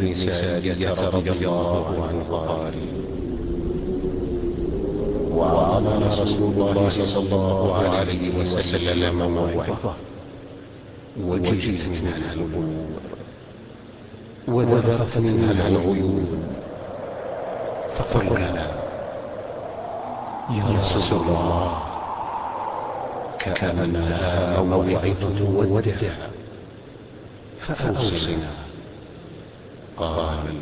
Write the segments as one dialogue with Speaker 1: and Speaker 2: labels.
Speaker 1: بن سالية رضي الله عنه قال وعظنا رسول الله صلى الله عليه وسلم موعظة وجدت منها الأمور وذرت منها العيون فقلنا يا رسول الله كأنها موعظة ودع فأوصنا۔ قال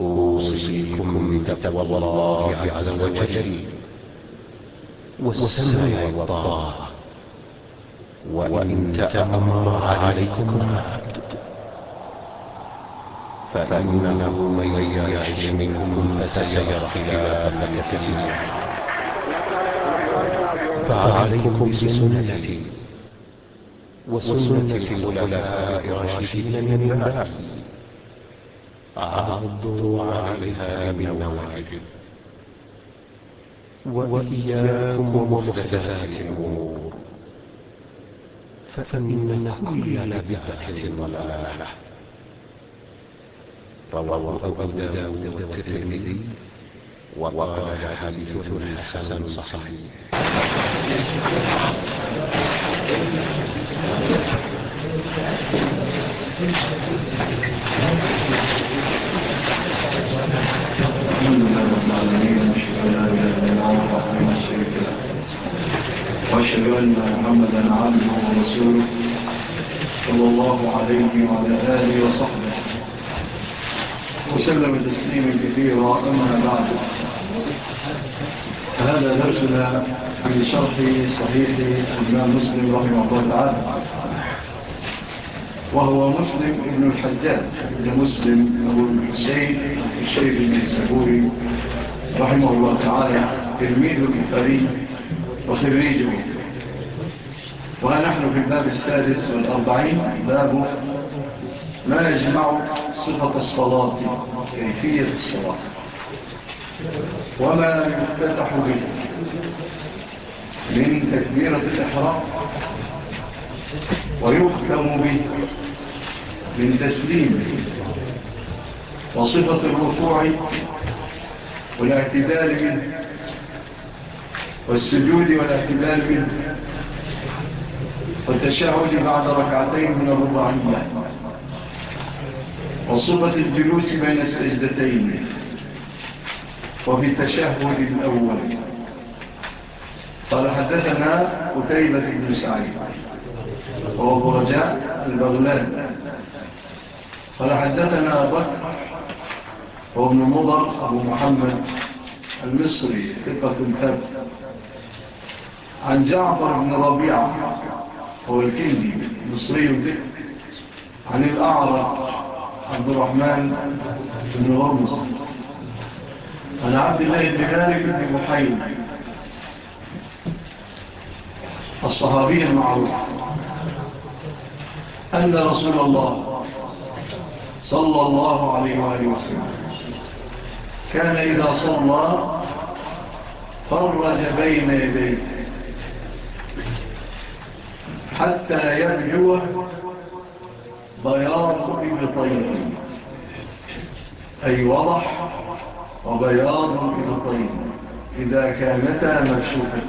Speaker 1: أوصيكم بتقوى الله عز وجل والسمع والطاعة. وإن تأمر عليكم عبد فإنه من يعيش منكم فسيرى خلافا كثيرا فعليكم بسنتي وسنة الخلفاء الراشدين من بعدي. عضوا عليها بالنواجد وإياكم ومحدثات الأمور فإن كل بدعة ضلالة رواه أبو داود والترمذي وقال حديث حسن صحيح
Speaker 2: Thank you. وأشهد أن محمدا عبده ورسوله صلى الله عليه وعلى آله وصحبه. وسلم تسليما كثيرا أما بعد. هذا درسنا في شرح صحيح الإمام مسلم رحمه الله تعالى. وهو مسلم ابن الحجاج لمسلم أبو الحسين الشيخ النسابوري رحمه الله تعالى تلميذ البخاري. وخريجه ونحن في الباب السادس والأربعين باب ما يجمع صفة الصلاة كيفية الصلاة وما يفتتح به من تكبيرة الإحرام ويختم به من تسليم وصفة الركوع والاعتدال منه. والسجود والاحتلال منه والتشاهد بعد ركعتين من الرباعية. وصفة الجلوس بين السجدتين وفي التشهد الأول. قال حدثنا قتيبة بن سعيد وهو رجاء البغلان قال حدثنا بكر وابن مضر أبو محمد المصري ثقة ثبت عن جعفر بن ربيعة هو الكندي مصري عن الأعرى عبد الرحمن بن غرمز عن عبد الله بن مالك بن محيم. الصحابي المعروف. أن رسول الله صلى الله عليه وآله وسلم كان إذا صلى فرج بين يديه. حتى يبجو بياض إبطين. أي وضح وبياض إبطين. إذا كانتا مكشوفة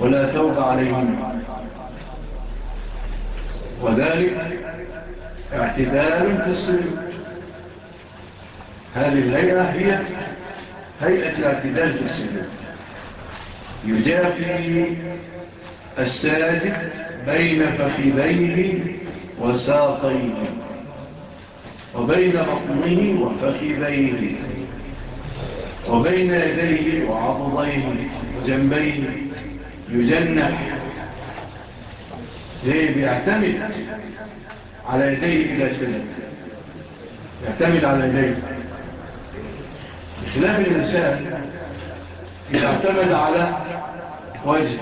Speaker 2: ولا ثوب عليهم وذلك اعتدال في الصيف هذه الهيئة هي هيئة الاعتدال في الصيف يجافي الساجد بين فخذيه وساقيه وبين بطنه وفخذيه وبين يديه وعضضيه وجنبيه يجنح. ليه؟ بيعتمد على يديه إلى سنة يعتمد على يديه. بخلاف الإنسان إذا اعتمد على وجه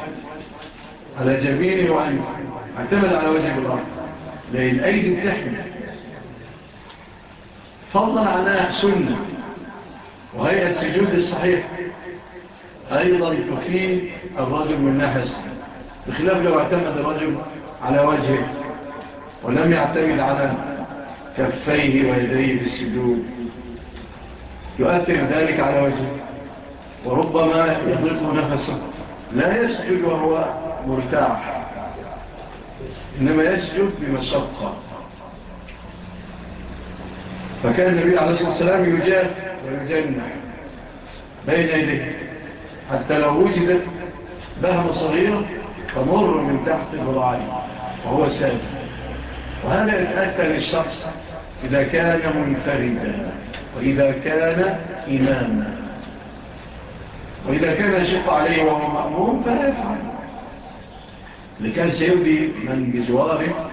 Speaker 2: على جميل وعين اعتمد على وجه الأرض لأن أيدي تحمل فضلا عنها سنة وهيئة سجود الصحيح. أيضا تفيد الرجل من نفسه بخلاف لو اعتمد الرجل على وجهه. ولم يعتمد على كفيه ويديه بالسجود يؤثر ذلك على وجهه. وربما يضيق نفسه. لا يسجد وهو مرتاح. إنما يسجد بمشقة فكان النبي عليه الصلاة والسلام يجاب ويجنع بين يديه. حتى لو وجدت بهم صغير تمر من تحت ذراعيه وهو ساجد. وهذا يتأتى للشخص إذا كان منفردا وإذا كان إماما. وإذا كان يشق عليه وهو مأمور فلا يفعل. اللي كان من بجواره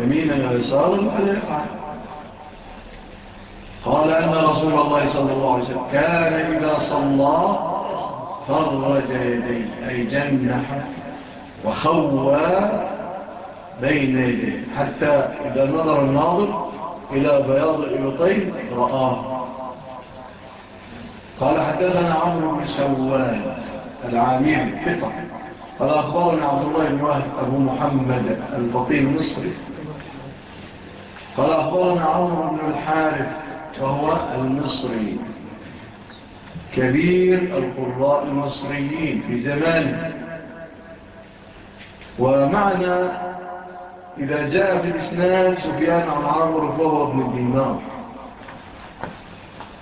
Speaker 2: يمينا ويسارا على يفعل قال أن رسول الله صلى الله عليه وسلم كان إذا صلى فرج يديه أي جنح وخوى بين يديه حتى إذا نظر الناظر إلى بياض إبطين رآه. قال حدثنا عمرو بن سوال العامير قطع قال أخبرنا عبد الله بن وهب أبو محمد البطيل المصري. قال أخبرنا عمر بن الحارف وهو المصري. كبير القراء المصريين في زمانه. ومعنى إذا جاء في الإسلام سفيان عن عمر فهو ابن الدينار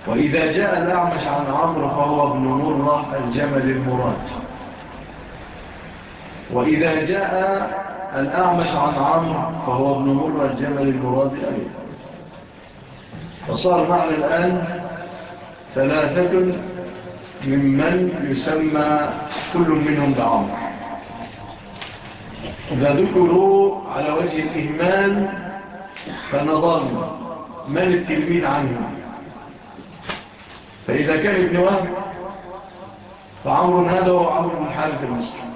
Speaker 2: وإذا جاء الأعمش عن عمر فهو ابن مرة الجمل المراد. وإذا جاء الأعمش عن عمرو فهو ابن مر الجمل المراد أيضا فصار معنا الآن ثلاثة ممن يسمى كل منهم بعمر إذا ذكروا على وجه الإهمال فنظر من التلميذ عنهم فإذا كان ابن وهب فعمر هذا هو عمر بن حارث المصري.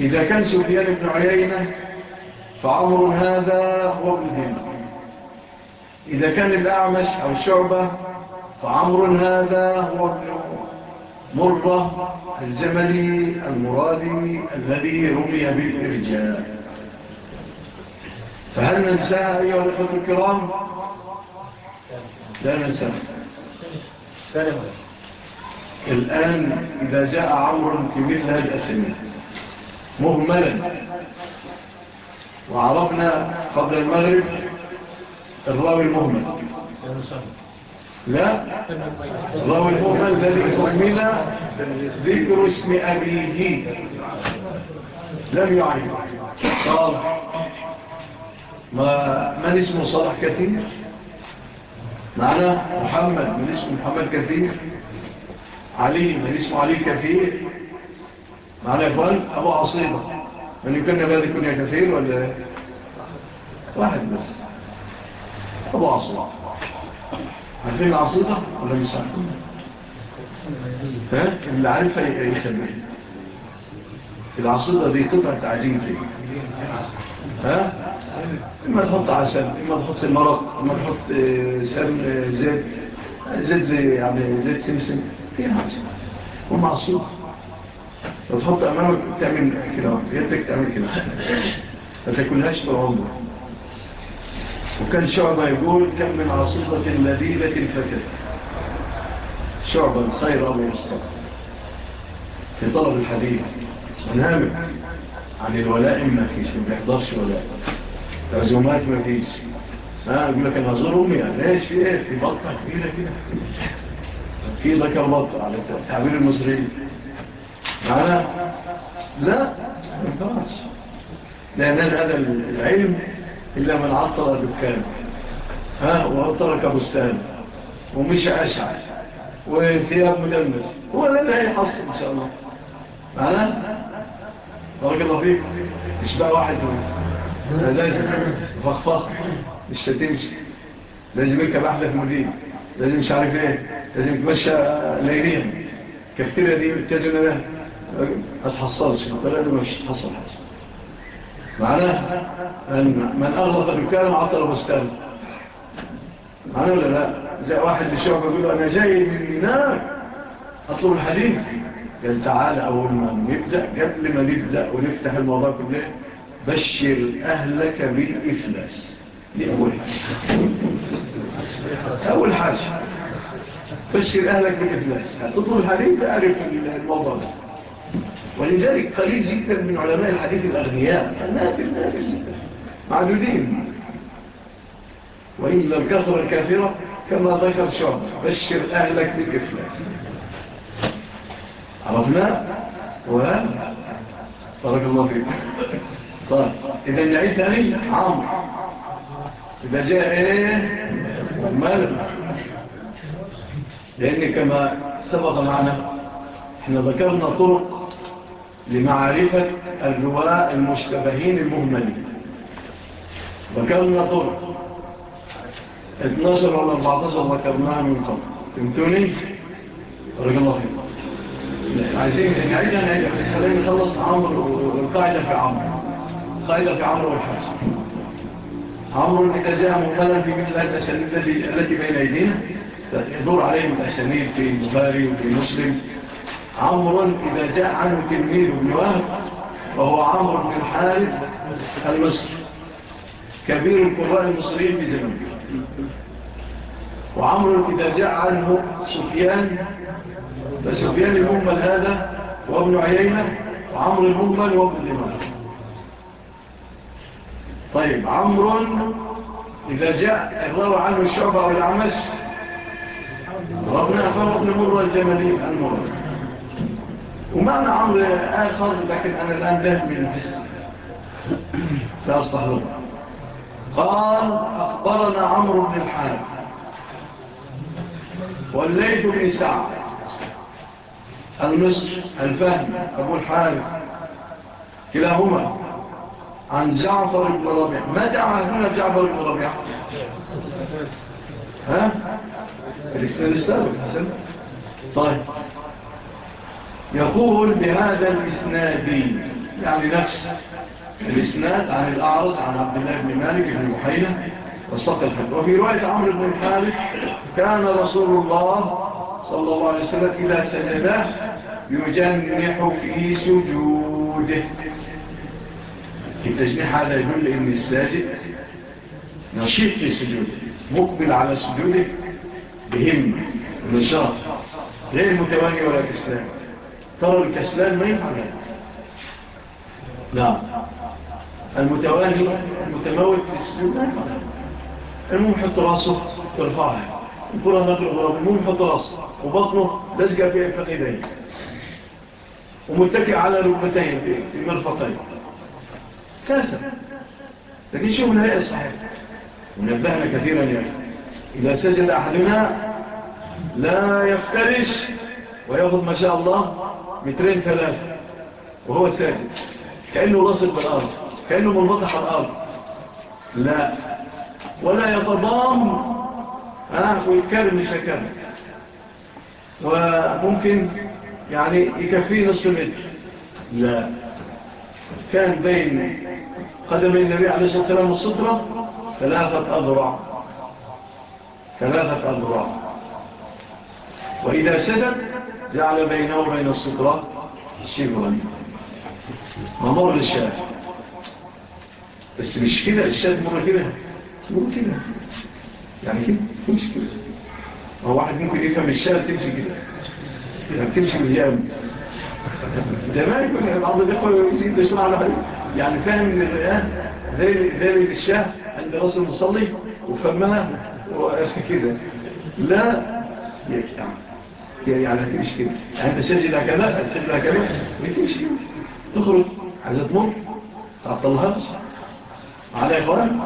Speaker 2: إذا كان سفيان بن عيينة فعمر هذا هو ابن هند. إذا كان الأعمش أو شعبة فعمر هذا هو ابن مرة الجملي المرادي الذي رمي بالإرجاء. فهل ننساها أيها الأخوة الكرام؟ لا ننساها. الآن إذا جاء عمر في مثل هذه الأسئلة. مهملا. وعرفنا قبل المغرب الراوي المهمل. لا الراوي المهمل الذي أهمل ذكر اسم أبيه. لم يعرف. صالح ما من اسمه صالح كثير؟ معنا محمد من اسمه محمد كثير. علي من اسمه علي كثير. معنى يا اخوان ابو عصيبة من يكون بهذه كنية كثير ولا واحد بس۔ ابو عصيبة عارفين العصيبة ولا مش عارفين اللي عارفها يخبر العصيدة دي قطعة تعجين فيه ها اما تحط عسل اما تحط مرق اما تحط سم زيت زيت زي يعني زيت سمسم فيها عصيبه ومعصيدة فتحط أمامك تعمل كده يدك تعمل كده. ما تاكلهاش بعمر وكان شعبة يقول كم من عصيبة لذيذة فتت شعبة الخير أو يستطيع في طلب الحديث منامك عن الولائم ما فيش ما بيحضرش ولائم عزومات ما فيش. ها يقول لك أنا أزور أمي ليش في إيه؟ في بطه كبيرة كده. في ذكر بطه على التعبير المصري معنا لا مفرش. لأن هذا العلم إلا من عطر دكان. ها وترك بستان ومش أشعر وثياب ملمس هو لنا يحصل إن شاء الله. معنا بارك الله فيك. مش بقى واحد لازم فخفخ مش تتمشي لازم يركب أحدث مدين لازم مش عارف إيه. لازم تمشى ليلين كفتيريا دي بتازم لها هتحصلش الطريقة دي مش هتحصل حاجة. معناه أن من أغلق بالكلام عطل بستان معناه ولا لا؟ زي واحد للشعب يقول أنا جاي من هناك أطلب الحديث. قال تعالى أول ما نبدأ قبل ما نبدأ ونفتح الموضوع كله بشر أهلك بالإفلاس. دي أول حاجة. أول حاجة بشر أهلك بالإفلاس. هتطلب الحديث أعرف الموضوع ده. ولذلك قليل جدا من علماء الحديث الأغنياء. النافل نافل معدودين وإلا الكثرة الكافرة كما ذكر شعب بشر أهلك بالإفلاس عرفنا؟ و بارك الله فيك. طيب إذا نعيد ثاني عام. إذا جاء إيه المال. لأن كما سبق معنا إحنا ذكرنا طرق لمعرفة الرواء المشتبهين المهملين. ذكرنا طرق 12 ولا 14 ذكرناها من قبل. فهمتوني؟ رجل الله خير عايزين نعيدها بس يعني خلينا نخلص عمرو والقاعدة في عمرو. القاعدة في عمرو والحاج. عمرو اتجاه مهملا في مثل هذه الأسانيد التي بين أيدينا تدور عليهم الأسانيد في البخاري وفي مسلم. عمر إذا جاء عنه تلميذ بن وهب وهو عمر بن حارب المصري كبير القراء المصريين بزمن وعمر إذا جاء عنه سفيان فسفيان المهمل هذا وابن عيينة وعمر المهمل وابن دمان طيب عمر إذا جاء الروى عنه الشعب أو العمس وابن أخر ابن مرة الجمالي المرة. ومعنى عمر آخر لكن أنا الآن ده من الحسن لا أصلح قال أخبرنا عمرو بن الحال والليد بن سعد المصر الفهم أبو الحال كلاهما عن جعفر بن ربيع ما دعا هنا جعفر بن ربيع ها؟ الاستاذ السابق حسن طيب يقول بهذا الإسناد يعني نفس الإسناد عن الأعرض عن عبد الله بن مالك بن محينة وصدق وفي رواية عمر بن خالد كان رسول الله صلى الله عليه وسلم إذا سجده يجنح في سجوده. التجنيح هذا يقول إن الساجد. نشيط في سجوده مقبل على سجوده بهم النشاط غير متواني ولا كسلام طور الكسلان ما ينفع نعم. المتوالي المتموت في السجود المهم يحط راسه ويرفعها الكرة نقل غراب المهم يحط راسه. وبطنه لزجة في الفقيدين. ومتكئ على ركبتين في مرفقين. كاسة. لكن شو من هيئة صحيح ونبهنا كثيرا يعني إذا سجد أحدنا لا يفترش ويأخذ ما شاء الله. مترين ثلاثة وهو ساجد كأنه لاصق بالأرض كأنه منبطح الأرض. لا. ولا يتضام آه ويكلم مش هكلم وممكن يعني يكفيه نصف متر. لا. كان بين قدمي النبي عليه الصلاة والسلام الصدرة ثلاثة أذرع. ثلاثة أذرع. وإذا سجد جعل بينه وبين الصدرة شبرا ممر الشاب بس مش كده الشاب مرة كده مرة كده يعني كده مش كده هو واحد ممكن يفهم الشاب تمشي كده يعني تمشي بالجامل زمان كنا العرض الاخوة يزيد بسرعة على حديث يعني فاهم من الرئان ذلك الشاه عند راس المصلي وفهمها وكده لا يكتعب يعني على تمشي كده؟ يعني تسجل كذا تسجل كذا وتمشي كده تخرج عايز تمر تعطلها على يا إخوان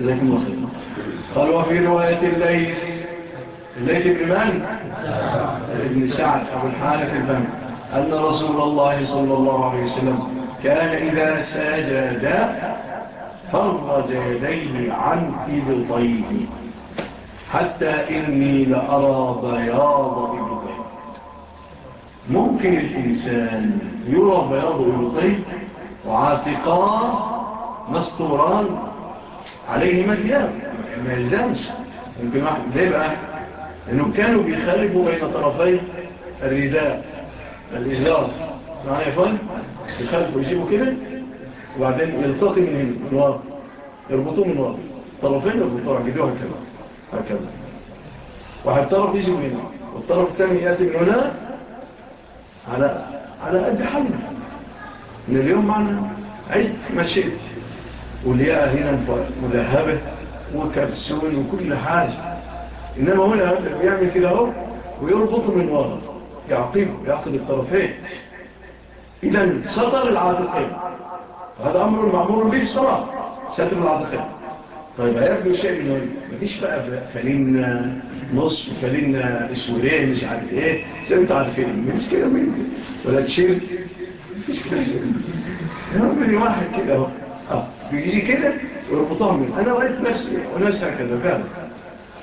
Speaker 2: كان الله خير. قال وفي رواية الليل الليل بن من؟ ابن سعد أبو الحارث البن أن رسول الله صلى الله عليه وسلم كان إذا سجد فرج يديه عن إبطيه حتى إني لأرى بياض إبطيه. ممكن الإنسان يرى بياض ويطيب وعاتقان مستوران عليه مليان ما يلزمش. ممكن واحد ليه بقى لأنهم كانوا بيخالفوا بين طرفي الرداء. الإزار معنا يا فان يخالفوا يجيبوا كده وبعدين يلتقي من الواقع يربطوه من الواقع طرفين يربطوه عجبوه هكذا هكذا. واحد يجيبوا يجي من هنا والطرف الثاني يأتي من هنا على على قد حالنا من اليوم معنا عيد ما شئت ولياء هنا مذهبة وكبسون وكل حاجة. إنما هنا بيعمل كده هو ويربط من وراء يعقبه يعقب الطرفين. إذن سطر العاتقين. هذا أمر معمول به صلاة ستر العاتقين. طيب هياخدوا شيء من مديش بقى فلينا نصف فلينا آه، آه، أسبوعين مش عارف إيه. زي ما أنتوا عارفين مفيش كده مين ولا تشير مفيش كده يا واحد كده اهو. آه بيجي كده ويربطها من أنا رأيت نفسي وناس هكذا فعلا.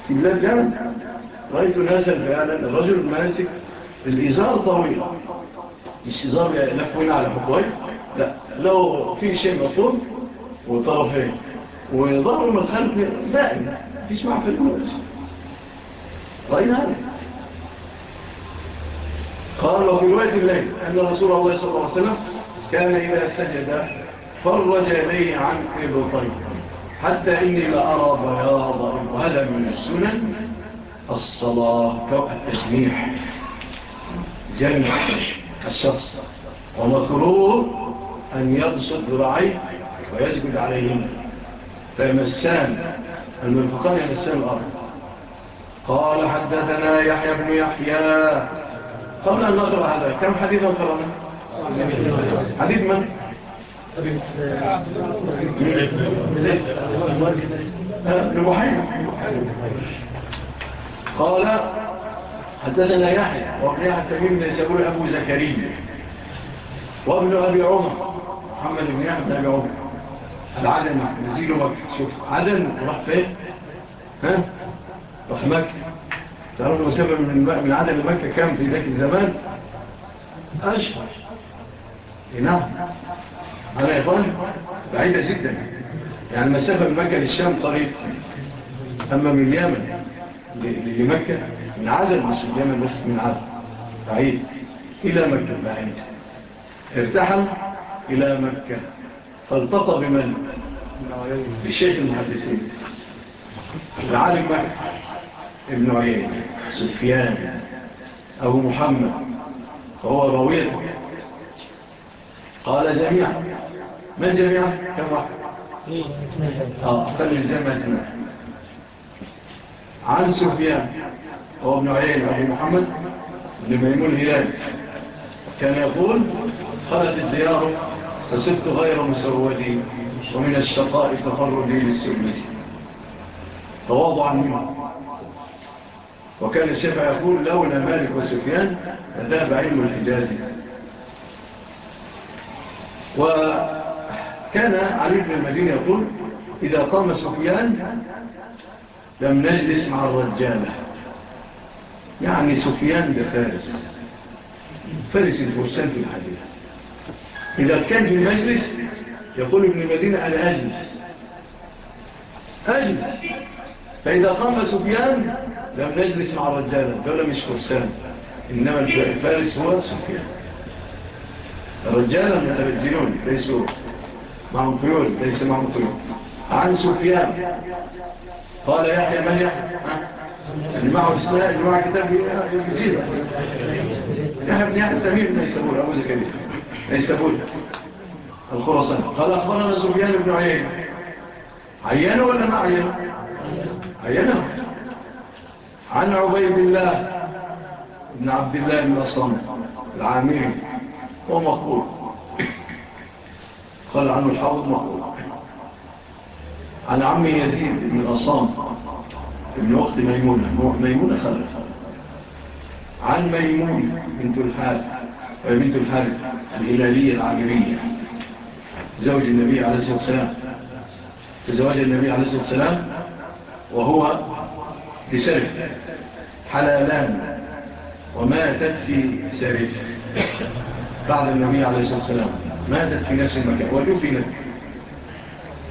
Speaker 2: في بلاد جامل رأيت نازل فعلا. الرجل ماسك الإزار طويلة مش إزار يعني لفوين على حكوين لا. لو في شيء مطلوب وطرفين وظهر من الخلف دائم فيش معه في الموت رأينا هذا. قال وفي رواية الليل أن رسول الله صلى الله عليه وسلم كان إذا سجد فرج لي عن إبطي حتى إني لأرى بياضا وهذا من السنن. الصلاة والتسميح جمع الشخص. ومكروه أن يبسط ذراعيه ويسجد عليهم فيمسان المنفقان يمسان الأرض قال حدثنا يحيى بن يحيى. قبل أن نقرأ هذا كم حديث قرأنا؟ حديث من؟ المحيط قال حدثنا يحيى وابن يحيى التميم بن سبول أبو زكريا وابن أبي عمر محمد بن يحيى بن أبي عمر. العدن نزيله مكة شوف عدن راح فين؟ ها؟ راح مكة. ترى المسافة من, من عدن لمكة كام في ذاك الزمان؟ أشهر. نعم. أنا يا بعيدة جدا. يعني المسافة من مكة للشام طريق. أما من اليمن لمكة من عدن مش اليمن بس من عدن. بعيد. إلى مكة بعيد. ارتحل إلى مكة. فالتقى بمن؟ بشيخ المحدثين. العالم ابن عيين سفيان. أبو محمد. فهو روية قال جميعا. من جميعا؟ كم واحد؟ آه، قال الجمع عن سفيان. هو ابن عيين أبو محمد. لميمون هلال كان يقول خلت الديار فصرت غير مسودي ومن الشقاء تفردي للسلمة تواضعا منه وكان الشفع يقول لولا مالك وسفيان لذهب علم الحجاز. وكان علي بن المدينة يقول إذا قام سفيان لم نجلس مع الرجالة يعني سفيان بفارس فارس الفرسان في الحديث. إذا كان في المجلس يقول ابن المدينة أنا أجلس. أجلس فإذا قام سفيان لم نجلس مع الرجالة دولة مش فرسان. إنما الفارس هو سفيان. الرجالة متبدلون ليسوا معهم قيول ليس معهم قيول عن سفيان. قال يحيى من يحيى؟ اللي معه اسماء اللي معه كتاب يحيى بن يحيى التميم ما يسمونه أبو زكريا. ليس بد الخرصان قال أخبرنا سفيان بن عيين عينه ولا ما عينه عينه عن عبيد الله بن عبد الله بن أصام العامري ومقبول قال عنه الحافظ مقبول. عن عم يزيد بن أصام ابن وقت ميمونة ميمونة خلف عن ميمون بنت الحال بنت الحارث الهلالية العجمية زوج النبي عليه الصلاة والسلام. تزوج النبي عليه الصلاة والسلام وهو بسرف حلالان وماتت في سرف. بعد النبي عليه الصلاة والسلام. ماتت في نفس المكان ودفنت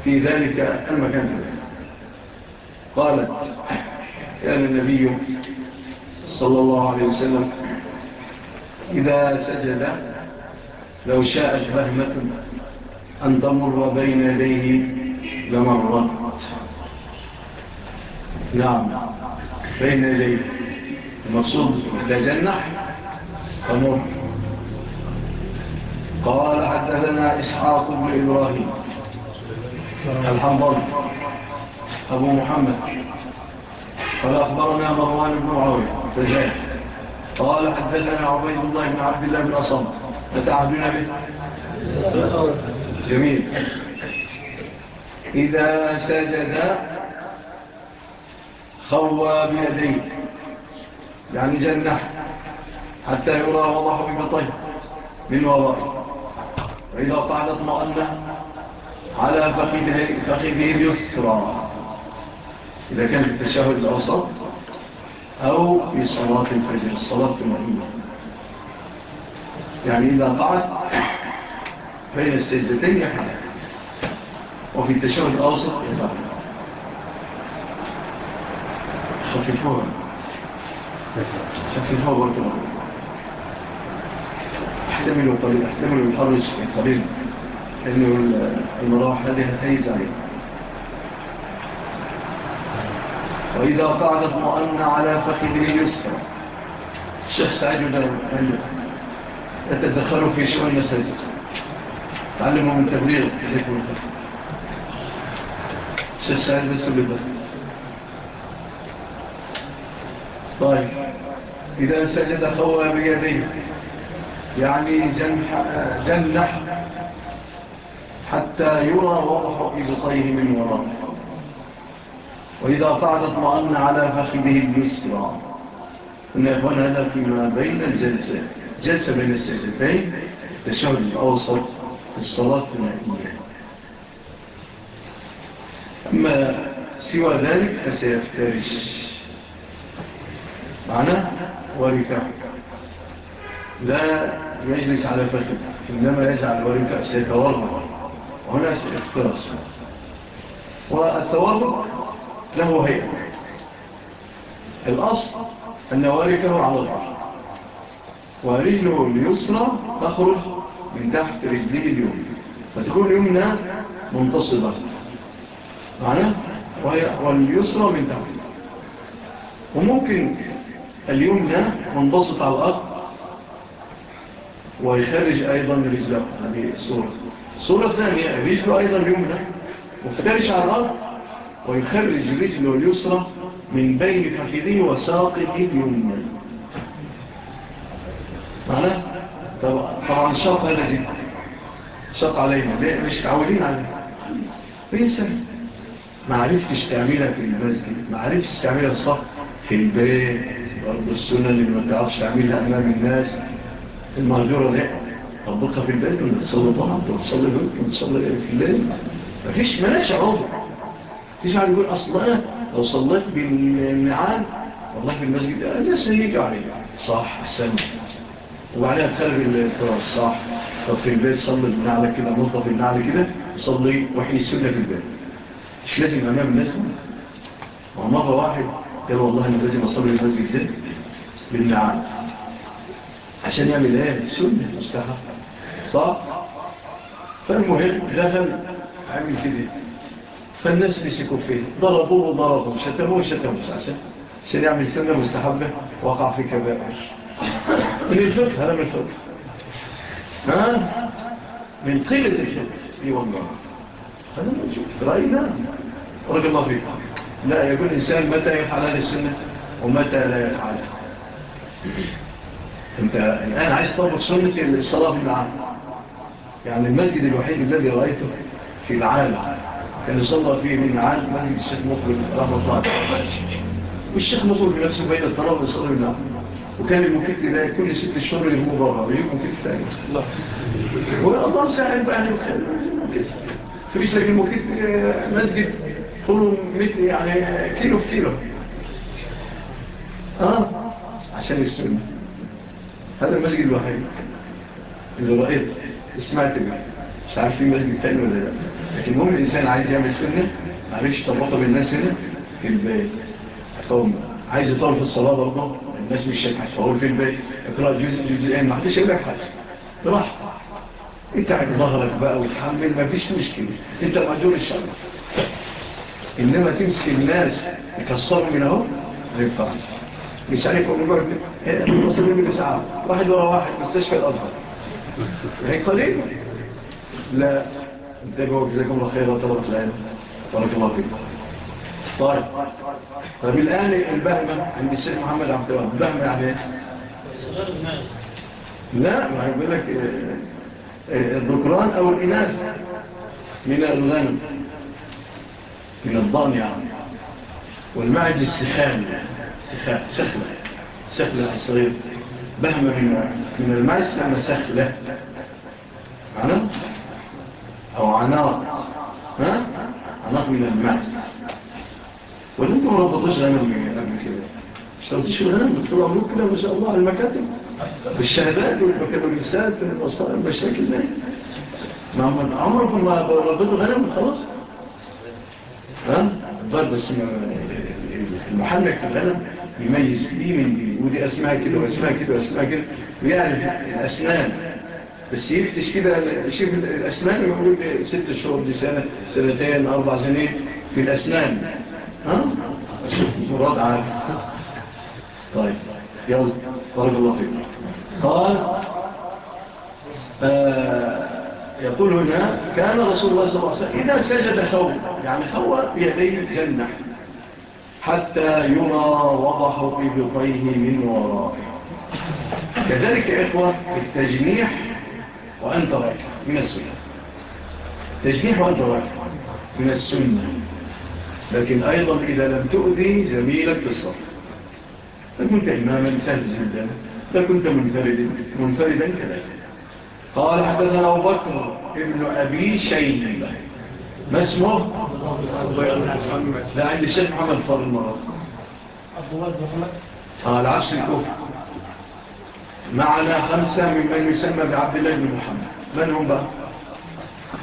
Speaker 2: في ذلك المكان. قالت كان النبي صلى الله عليه وسلم إذا سجد لو شاءت بهمة أن تمر بين يديه لمرت. نعم. بين يديه. المقصود تجنح تمر. قال حدثنا إسحاق بن إبراهيم. الحنبر أبو محمد. قال أخبرنا مروان بن عوي فزاك قال حدثنا عبيد الله بن عبد الله بن أصم فتعهدون به؟ جميل. إذا سجد خوى بيديه. يعني جنح حتى يرى وضعه ببطيه من وضعه. وإذا قعد اطمأنه على فخذه اليسرى. إذا كان في التشهد الأوسط. أو في صلاة الفجر الصلاة المهمة يعني إذا قعد بين السجدتين يحدث وفي التشهد الأوسط يضع خففوها. خففوها برضو. احتملوا قليل احتملوا الحرج قليل لأنه المراحة هذه هتهيز عليها وإذا قعد اطمأن على فخذ اليسر الشيخ سعيد يتدخل في شؤون المساجد. تعلمه من تبليغ الشيخ سعيد بس بالبقى طيب. إذا سجد خوى بيديه يعني جنح, جنح حتى يرى وضح إبطيه من وراءه. وإذا صعد اطمأن على فخذه اليسرى إن إخوان هذا فيما بين الجلسة جلسة بين السجدتين تشهد الأوسط الصلاة الثنائية أما سوى ذلك فسيفترش. معنا وركع لا يجلس على فخذ إنما يجعل وركع سيتورغ وهنا سيفترس والتورغ له هيئة. الأصل أن واركه على الأرض. ورجله اليسرى تخرج من تحت رجله اليمنى. فتكون يمنى منتصبة. معناه واليسرى من تحت. وممكن اليمنى منبسط على الأرض. ويخرج أيضا رجله. هذه الصورة الصورة الثانية رجله أيضا يمنى وفترش على الأرض ويخرج رجله اليسرى من بين فخذه وساقه اليمنى معناه؟ طبعا الشرط هذا جدا. شاق علينا. مش تعودين عليه. ليه ما عرفتش تعملها في المسجد. ما عرفتش تعملها صح في البيت. برضو السنة اللي ما تعرفش تعملها أمام الناس. المهجورة دي طبقها في البيت ونتصلي طبعا ونتصلي بيت ونتصلي في الليل؟ مفيش ملاش عوضه تسمع يقول أصلا لو صليت بالمعان والله في المسجد آه، لا سيك عليه يعني. صح احسن وبعدها تخرب التراب صح. طب في البيت صلي بالنعلة كده مطلق النعلة كده صلي وحي السنة في البيت. مش لازم أمام الناس. ومرة واحد قال والله أنا لازم أصلي المسجد ده بالنعلة عشان يعمل إيه؟ سنة مستحق صح؟ فالمهم دخل عامل كده. فالناس مسكوا فيه ضربوه ضربوه شتموه شتموه عشان عشان يعمل سنة مستحبة وقع في كبائر. من الفقه هذا من الفقه ها؟ من قيلة الفقه إي والله. هذا موجود رأينا رجل الله فيك. لا يقول الإنسان متى يفعل هذه السنة ومتى لا يفعلها أنت الآن عايز تطبق سنة الصلاة في العالم. يعني المسجد الوحيد الذي رأيته في العالم. كان يصلى فيه من عام مهد الشيخ مطلب رحمة الله. والشيخ مطلب بنفسه بين الطلاب ويصلي من وكان المكتب ده كل ست شهور يجيبه بره ويجيبه مكتب تاني والله. ساعد بقى المكتب فريش لك المكتب مسجد طوله متر يعني آه، كيلو في كيلو. آه عشان السنة هذا المسجد الوحيد. اللي رأيت سمعت بيه مش عارف في مسجد تاني ولا لا لكن هو الإنسان عايز يعمل سنة معلش طبطه بالناس هنا في البيت طب عايز يطول في الصلاة برضه الناس مش شايفة فهو في البيت اقرأ جزء جزئين ما حدش يقول لك حاجة براحتك انت عايز ظهرك بقى وتحمل. ما فيش مشكلة انت مأجور الشر. انما تمسك الناس يكسروا من اهو ما ينفعش مش عارف أقول لك إيه واحد ورا واحد مستشفى الازهر هيك طريقه لا انتبهوا جزاكم الله خير وطلبت العلم بارك الله فيكم. طيب طيب الآن البهمة عند الشيخ محمد عبد الله البهمة يعني إيه؟ صغير الناس لا ما يقول لك آه، الذكران أو الإناث من الغنم من الضأن يعني. والمعز السخان سخلة سخلة يعني صغير. بهمة من المعج سخلة. معنا؟ أو عناق ها؟ عناق من المعز ولكن ما ربطوش غنم قبل كده. اشتغلتش غنم بتطلع ملوك كده ما شاء الله على المكاتب بالشهادات والبكالوريسات والأصلاء المشاكل دي. ما هم عمركم ما ربطوا غنم خلاص. ها؟ ضرب بس المحلق في الغنم يميز دي من دي ودي أسماء كده وأسماء كده وأسماء كده ويعرف الأسنان. بس يفتش كده يشوف الأسنان ويقول ست شهور دي سنة سنتين أربع سنين في الأسنان ها؟ مراد عالي طيب يلا بارك الله فيك قال آه، يقول هنا كان رسول الله صلى الله عليه وسلم إذا سجد ثوب يعني هو بيديه الجنة حتى يرى وضح إبطيه من ورائه. كذلك إخوة التجنيح وأنت راكع من السنة. تجريح وأنت راكع من السنة. لكن أيضا إذا لم تؤذي زميلك في الصف. فكنت إماما سهل جدا فكنت منفردا منفردا كذلك. قال حدثنا أبو بكر ابن أبي شيبة. ما اسمه؟ لا عند الشيخ محمد فار المرض. قال عفس الكفر. معنا خمسة ممن يسمى بعبد الله بن محمد. من هم بقى؟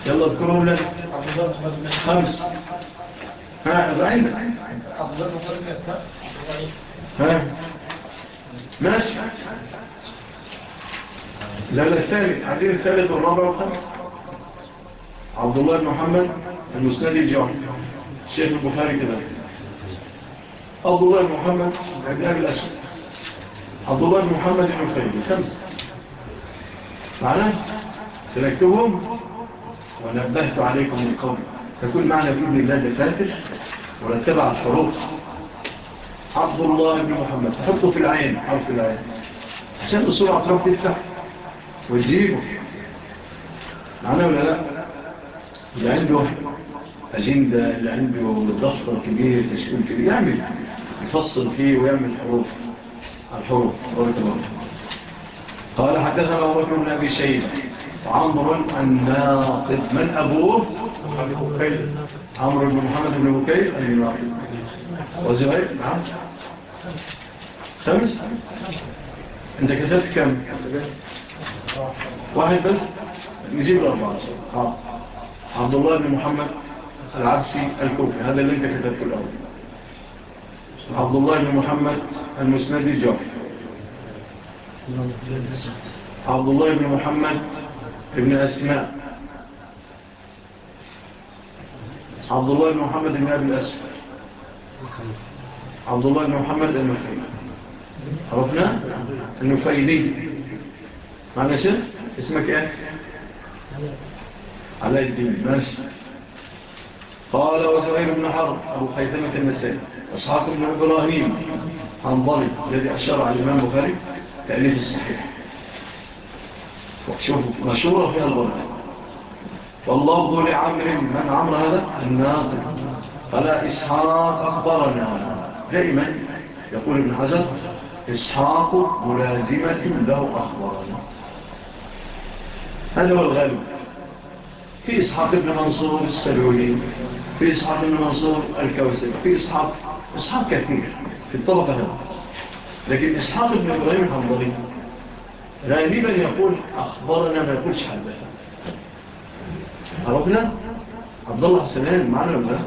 Speaker 2: يلا اذكرهم لك خمس. ها إبراهيم ها. ماشي. لا لا الثالث. عديد الثالث والرابع والخمس. عبد الله بن محمد المسندي الجوحي الشيخ البخاري كده عبد الله بن محمد عبد الله الأسود. عبد الله بن محمد بن الخيري خمسة معنا سلكتهم ونبهت عليكم من قبل تكون معنا بإذن الله دفاتر ونتبع الحروف. عبد الله بن محمد تحطه في العين حرف العين. عشان بسرعة تروح تفتح وتجيبه. معنا ولا لا؟ اللي عنده أجندة اللي عنده ضغط كبير تشكيل كبير. يعمل يفصل فيه ويعمل حروف. الحروف. قال حدثنا أبو بن أبي شيبه عمرو الناقد من أبوه؟ عمرو بن محمد بن بكير. اي ناقد وزهير. نعم. خمس. أنت كتبت كم؟ واحد بس؟ نجيب الأربعة. عبد الله بن محمد العبسي الكوفي. هذا اللي أنت كتبته الأول. عبد الله بن محمد المسند الجعفي عبد الله بن محمد ابن أسماء عبد الله بن محمد بن أبي الأسفل عبد الله بن محمد النفيلي عرفنا النفيلي معنا شيخ اسمك إيه علي الدين ماشي قال وزهير بن حرب أبو خيثمة النسائي أصحاب بن إبراهيم حنظري الذي أشار على الإمام بخاري تأليف الصحيح. وشوفوا مشهورة في الغرب والله لعمر من عمر هذا؟ الناقل فلا إسحاق أخبرنا. دائما يقول ابن حجر إسحاق ملازمة له أخبرنا هذا هو الغالب. في إسحاق بن منصور السلولي في إسحاق بن منصور الكوسي في إسحاق إسحاق كثير في الطبقة هنا لكن إسحاق بن إبراهيم الحنظري غالبا يقول أخبرنا ما يقولش شحال عرفنا؟ عبد الله حسنان معنا ولا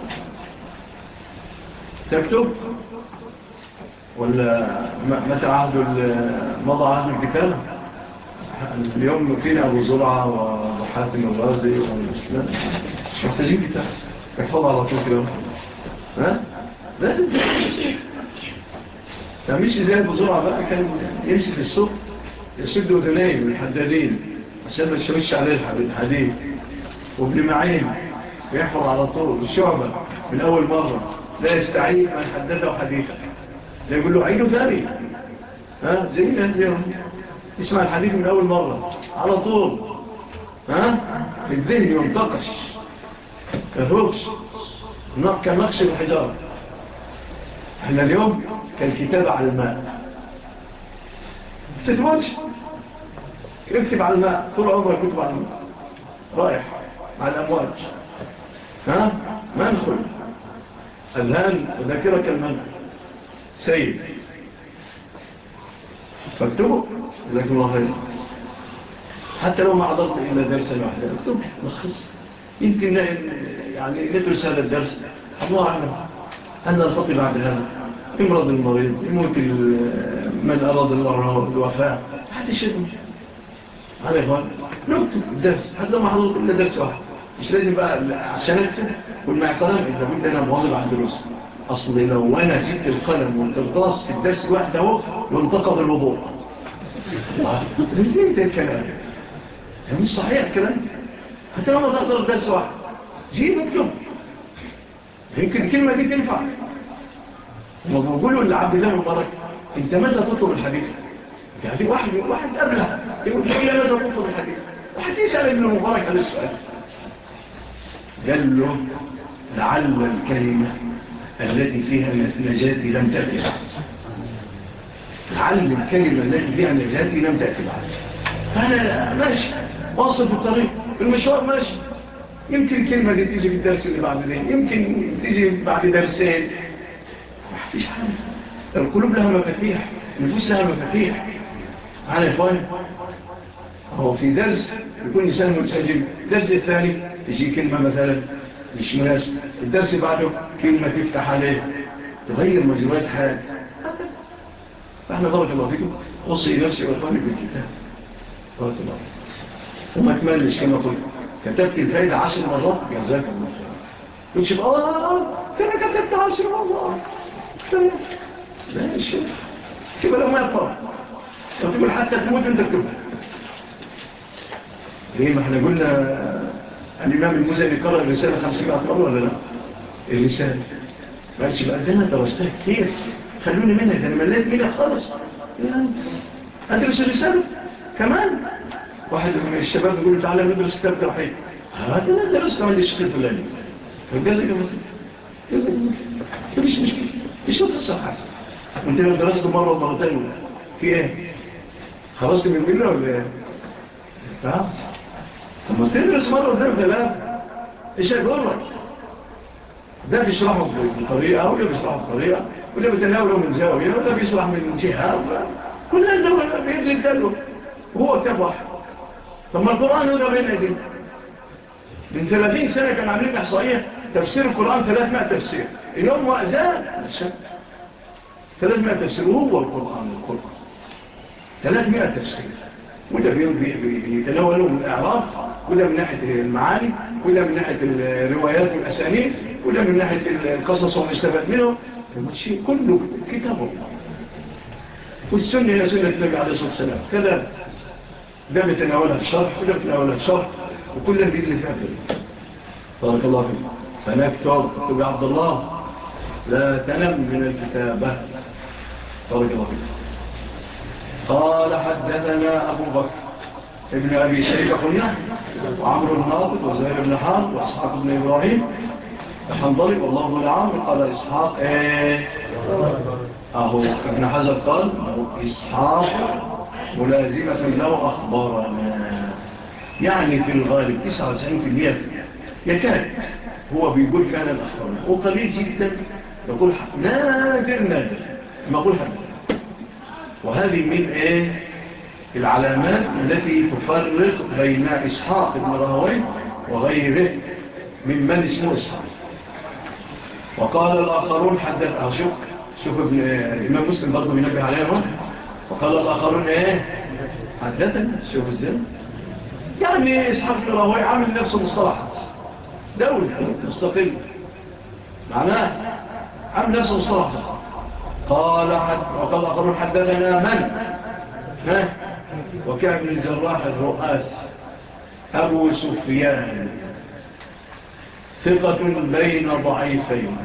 Speaker 2: تكتب؟ ولا متى عهد مضى عهد الكتاب اليوم فينا أبو زرعة وحاتم الغازي محتاجين كتاب. احفظها على طول كده. ها؟ لازم تعملش يعني زي أبو زرعة بقى كان يمشي في السوق يسد أذنيه من الحدادين عشان ما تشمش عليه الحديد وابن معين يحفظ على طول. الشعبة من أول مرة لا يستعيد من حدده حديثا. لا يقول له عيده ثاني ها؟ زي الأنبياء تسمع الحديث من أول مرة. على طول. ها؟ في الذهن ينتقش. كالرغش كالنقش الحجارة. إحنا اليوم كالكتابة على الماء. تتموتش اكتب على الماء. طول عمرك كتب على الماء. رايح مع الأمواج. ها؟ منخل الآن ذاكرك المنخل سيد. فاكتبه. جزاك الله خير. حتى لو ما حضرت إلى درسة واحدة اكتب لخص يمكن يعني ندرس هذا الدرس. الله أعلم هل نلتقي بعد هذا يمرض المريض يموت من أراد الله الوفاء. حتى يشتم على إخوان نكتب الدرس حتى لو ما حضرت إلا درس واحد. مش لازم بقى عشان أكتب والمعترم إذا كنت أنا مواضب عن دروس أصل لو أنا جبت القلم والقرطاس في الدرس الواحد أهو وانتقض الوضوء. ليه ده الكلام ده مش صحيح الكلام هتعمل تقدر درس واحد جيب اكتب يمكن الكلمة دي تنفع هم بيقولوا لعبد الله مبارك انت ماذا تطلب الحديث يعني واحد واحد قبلها يقول لي ماذا تطلب الحديث واحد يسأل ابن مبارك على السؤال قال له لعل الكلمة التي فيها النجاة لم تأتي تعلم الكلمة التي فيها نجاتي لم تأتي بعد؟ فأنا ماشي. واصل في الطريق. المشوار ماشي. يمكن الكلمة دي تيجي في الدرس اللي بعد ذلك يمكن تيجي بعد درسين. محتيش حاجة القلوب لها مفاتيح. النفوس لها مفاتيح. على إخواني؟ هو في درس يكون إنسان متسجل. الدرس الثاني تجي كلمة مثلا مش مناسب الدرس بعده كلمة تفتح عليه. تغير مجرات فاحنا بارك الله فيكم. أوصي نفسي واخواني بالكتاب. بارك الله وما تملش كما قلت كتبت الفايدة عشر مرات. جزاك الله خير ونشوف آه آه آه. فأنا كتبت عشر مرات. ماشي كيف لو ما يفرق تقول حتى تموت انت تكتبها ليه؟ ما إحنا قلنا الإمام المزني قرر الرسالة 500 مرة ولا لا؟ الرسالة. ما قالش بقى. ده أنا درستها كتير. خلوني منها إذا أنا مليت ميلة خالص ادرس الرسالة كمان واحد من الشباب يقول تعالى ندرس كتاب توحيد هذا أنا درست عندي الشيخ الفلاني فجازك جازك مفيش مشكلة مش هتدرسها حاجة انت لو درست مرة ومرتين في إيه؟ خلاص من ميلة ولا إيه؟ فهمت؟ طب تدرس مرة ومرتين لا إيش هيقول لك؟ ده بيشرحه بطريقة ولا بيشرحه بطريقة واللي بتناوله من زاوية ولا بيصلح من جهة كل هذا هو بيد الدلو هو كبح طب ما القرآن هنا بين أدين من 30 سنة كان عاملين إحصائية تفسير القرآن 300 تفسير اليوم وأزال 300 تفسير هو القرآن القرآن 300 تفسير وده بيتناولوا من الأعراف وده من ناحية المعاني وده من ناحية الروايات والأسانيد وده من ناحية القصص ومستفاد منه المشي كله كتاب الله. والسنة هي سنة النبي عليه الصلاة والسلام. كذا. ده بتناولها الشرح وده بتناولها الشرح وكل اللي بيجري فيها بارك الله فيك. فنكتب كتب عبد الله. لا تنم من الكتابة بارك الله فيك. قال حدثنا أبو بكر ابن أبي شريف قلنا وعمر الناطق وزهير بن حال وإسحاق بن إبراهيم الحنظلي والله هو قال إسحاق إيه أهو ابن حزب قال إسحاق ملازمة لو أخبرنا. يعني في الغالب 99% يكاد هو بيقول فعلا أخبرنا. وقليل جدا يقول حق. نادر نادر. ما أقول حق. وهذه من إيه العلامات التي تفرق بين إسحاق بن رهوين وغيره ممن اسمه إسحاق. وقال الآخرون حدث أو شوف شوف ابن الإمام مسلم برضو بينبه عليهم. وقال الآخرون إيه؟ حدثنا شوف إزاي يعني إسحاق الراوي عامل نفسه مصطلح. دولة مستقل معناه عامل نفسه مصطلح. قال وقال الآخرون حدثنا من؟ ها؟ وكعب الجراح الرؤاس. أبو سفيان. ثقة بين ضعيفين.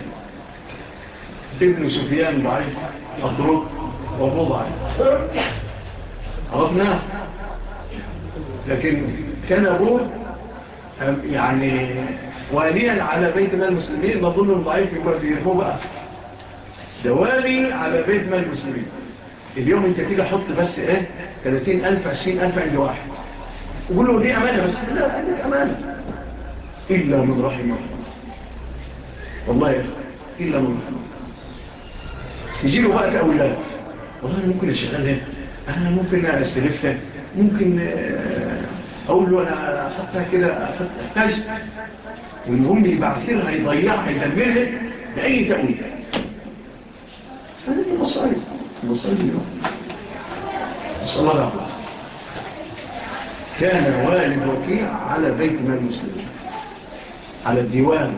Speaker 2: ابن سفيان ضعيف مضروب وابو ضعيف. عرفناه لكن كان أبوه يعني واليا على بيت مال المسلمين نظن الضعيف يبقى هو بقى. ده والي على بيت مال المسلمين. اليوم أنت كده حط بس إيه؟ 30 ألف 20 ألف عند واحد. وقول له دي أمانة بس؟ لا عندك أمانة. إلا من رحمه والله يفعل إلا من رحمه يجي له بقى أولاد والله أنا ممكن أشغلها أنا ممكن أستلفها ممكن آه، أقول له أنا أخذتها كده أخذتها. أحتاج وإن هم يبعثرها يضيعها يدمرها بأي تأويل. هذه مصاري المصائب اليوم. نسأل الله العافية. كان والد وكيع على بيت مال المسلمين. على الديوان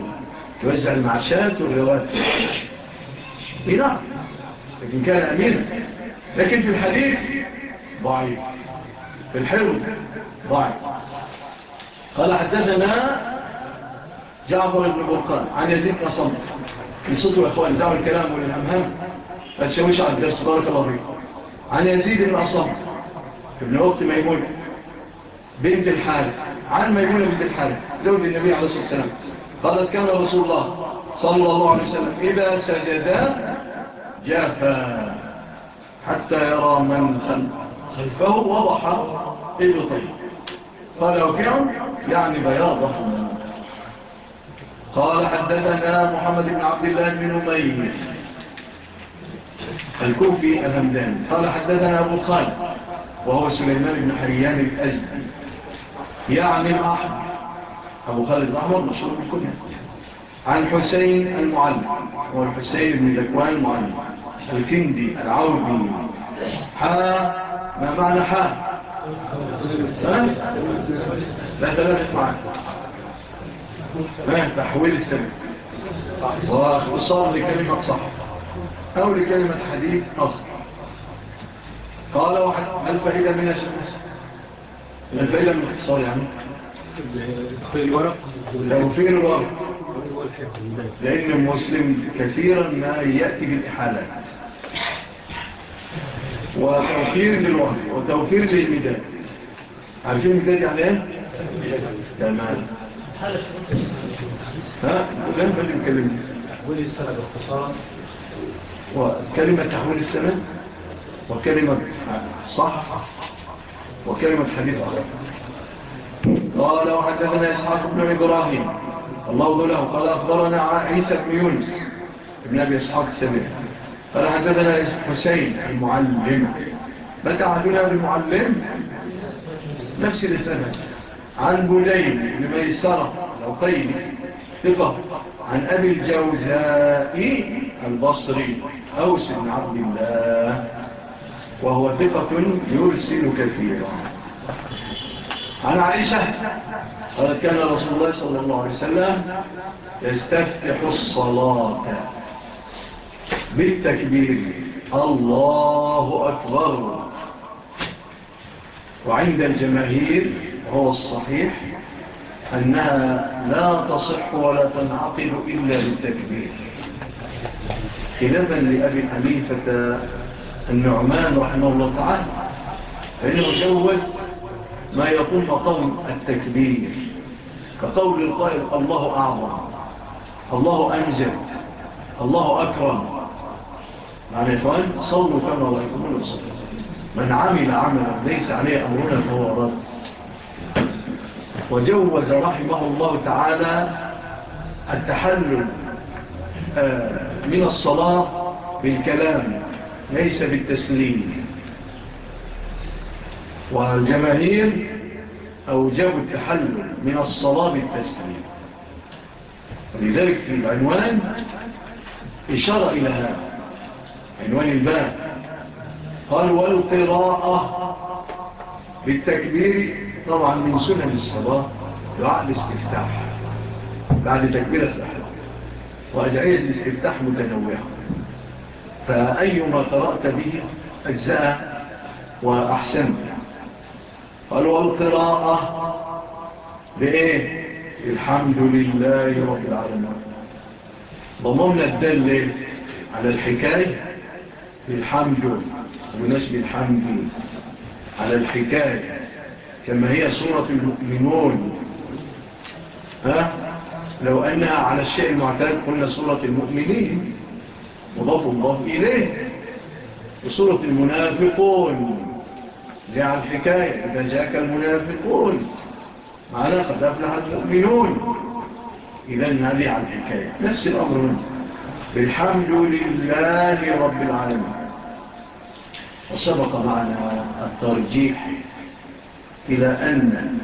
Speaker 2: يوزع المعاشات والرواتب اي نعم لكن كان امينا لكن في الحديث ضعيف. في الحلم ضعيف. قال حدثنا جعفر بن برقان عن يزيد قصم يصدوا اخوان دعوا الكلام والامهام فتشويش على الدرس بارك الله فيكم عن يزيد بن أصم ابن وقت ميمون بنت الحارث عن ميمونة بنت الحارث زوج النبي عليه الصلاة والسلام. قالت كان رسول الله صلى الله عليه وسلم إذا سجد جافا حتى يرى من خلفه وضح إبن طيب. قال وكعم يعني بياض قال حدثنا محمد بن عبد الله بن أمير الكوفي الهمدان قال حدثنا أبو خالد وهو سليمان بن حريان الأزدي. يا عمير أحمد. أبو خالد الأحمر مشهور بالكنية عن حسين المعلم. هو الحسين بن ذكوان المعلم. الكندي العربي. حا ما معنى حا لا ثلاثة معك. ما تحويل السبب واختصار لكلمة صح. أو لكلمة حديث أصدر قال واحد ما فائدة من شخص الفائدة من الاختصار يعني.
Speaker 3: الورق
Speaker 2: توفير الورق لأن المسلم كثيرا ما يأتي بالإحالات. وتوفير للوحد وتوفير للمداد عارفين المداد يعني إيه؟ تمام ها؟ لم بل نتكلم
Speaker 3: تحويل السنة باختصارا
Speaker 2: وكلمة تحويل السنة؟ وكلمة صح صح. وكلمة حديث أخرى قال وحدثنا إسحاق بن إبراهيم. الله له. قال أخبرنا عيسى بن يونس ابن أبي إسحاق السبيل قال حدثنا حسين المعلم. متى عدنا المعلم نفس الإسلام عن بليل بن ميسرة العقيم ثقة. عن أبي الجوزاء البصري أوس بن عبد الله. وهو ثقة يرسل كثيرا. عن عائشة قالت كان رسول الله صلى الله عليه وسلم يستفتح الصلاة بالتكبير. الله أكبر. وعند الجماهير هو الصحيح أنها لا تصح ولا تنعقل إلا بالتكبير. خلافا لأبي حنيفة النعمان رحمه الله تعالى فإنه جوز ما يقوم مقام التكبير كقول القائل الله أعظم الله أنزل الله أكرم. معنى فأنت صلوا كما رأيكم الصلاة من عمل عملا ليس عليه أمرنا فهو رد. وجوز رحمه الله تعالى التحلل آه، من الصلاة بالكلام. ليس بالتسليم. والجماهير أوجبوا التحلل من الصلاة بالتسليم. ولذلك في العنوان إشارة إلى هذا. عنوان الباب. قال والقراءة بالتكبير طبعا من سنن الصلاة دعاء الاستفتاح بعد تكبيرة الأحلام وأدعية الاستفتاح متنوعة. فأيما قرأت به أجزاء وأحسن. قال والقراءة بإيه الحمد لله رب العالمين. ضممنا الدل على الحكاية بالحمد ونسب الحمد على الحكاية كما هي صورة المؤمنون. ها؟ لو أنها على الشيء المعتاد قلنا صورة المؤمنين. مضاف الله إليه. في سورة المنافقون. جاء على الحكاية إذا جاءك المنافقون معنا قد أفلح المؤمنون؟ إذن هذه على الحكاية. نفس الأمر. بالحمد لله رب العالمين. وسبق معنا الترجيح إلى أن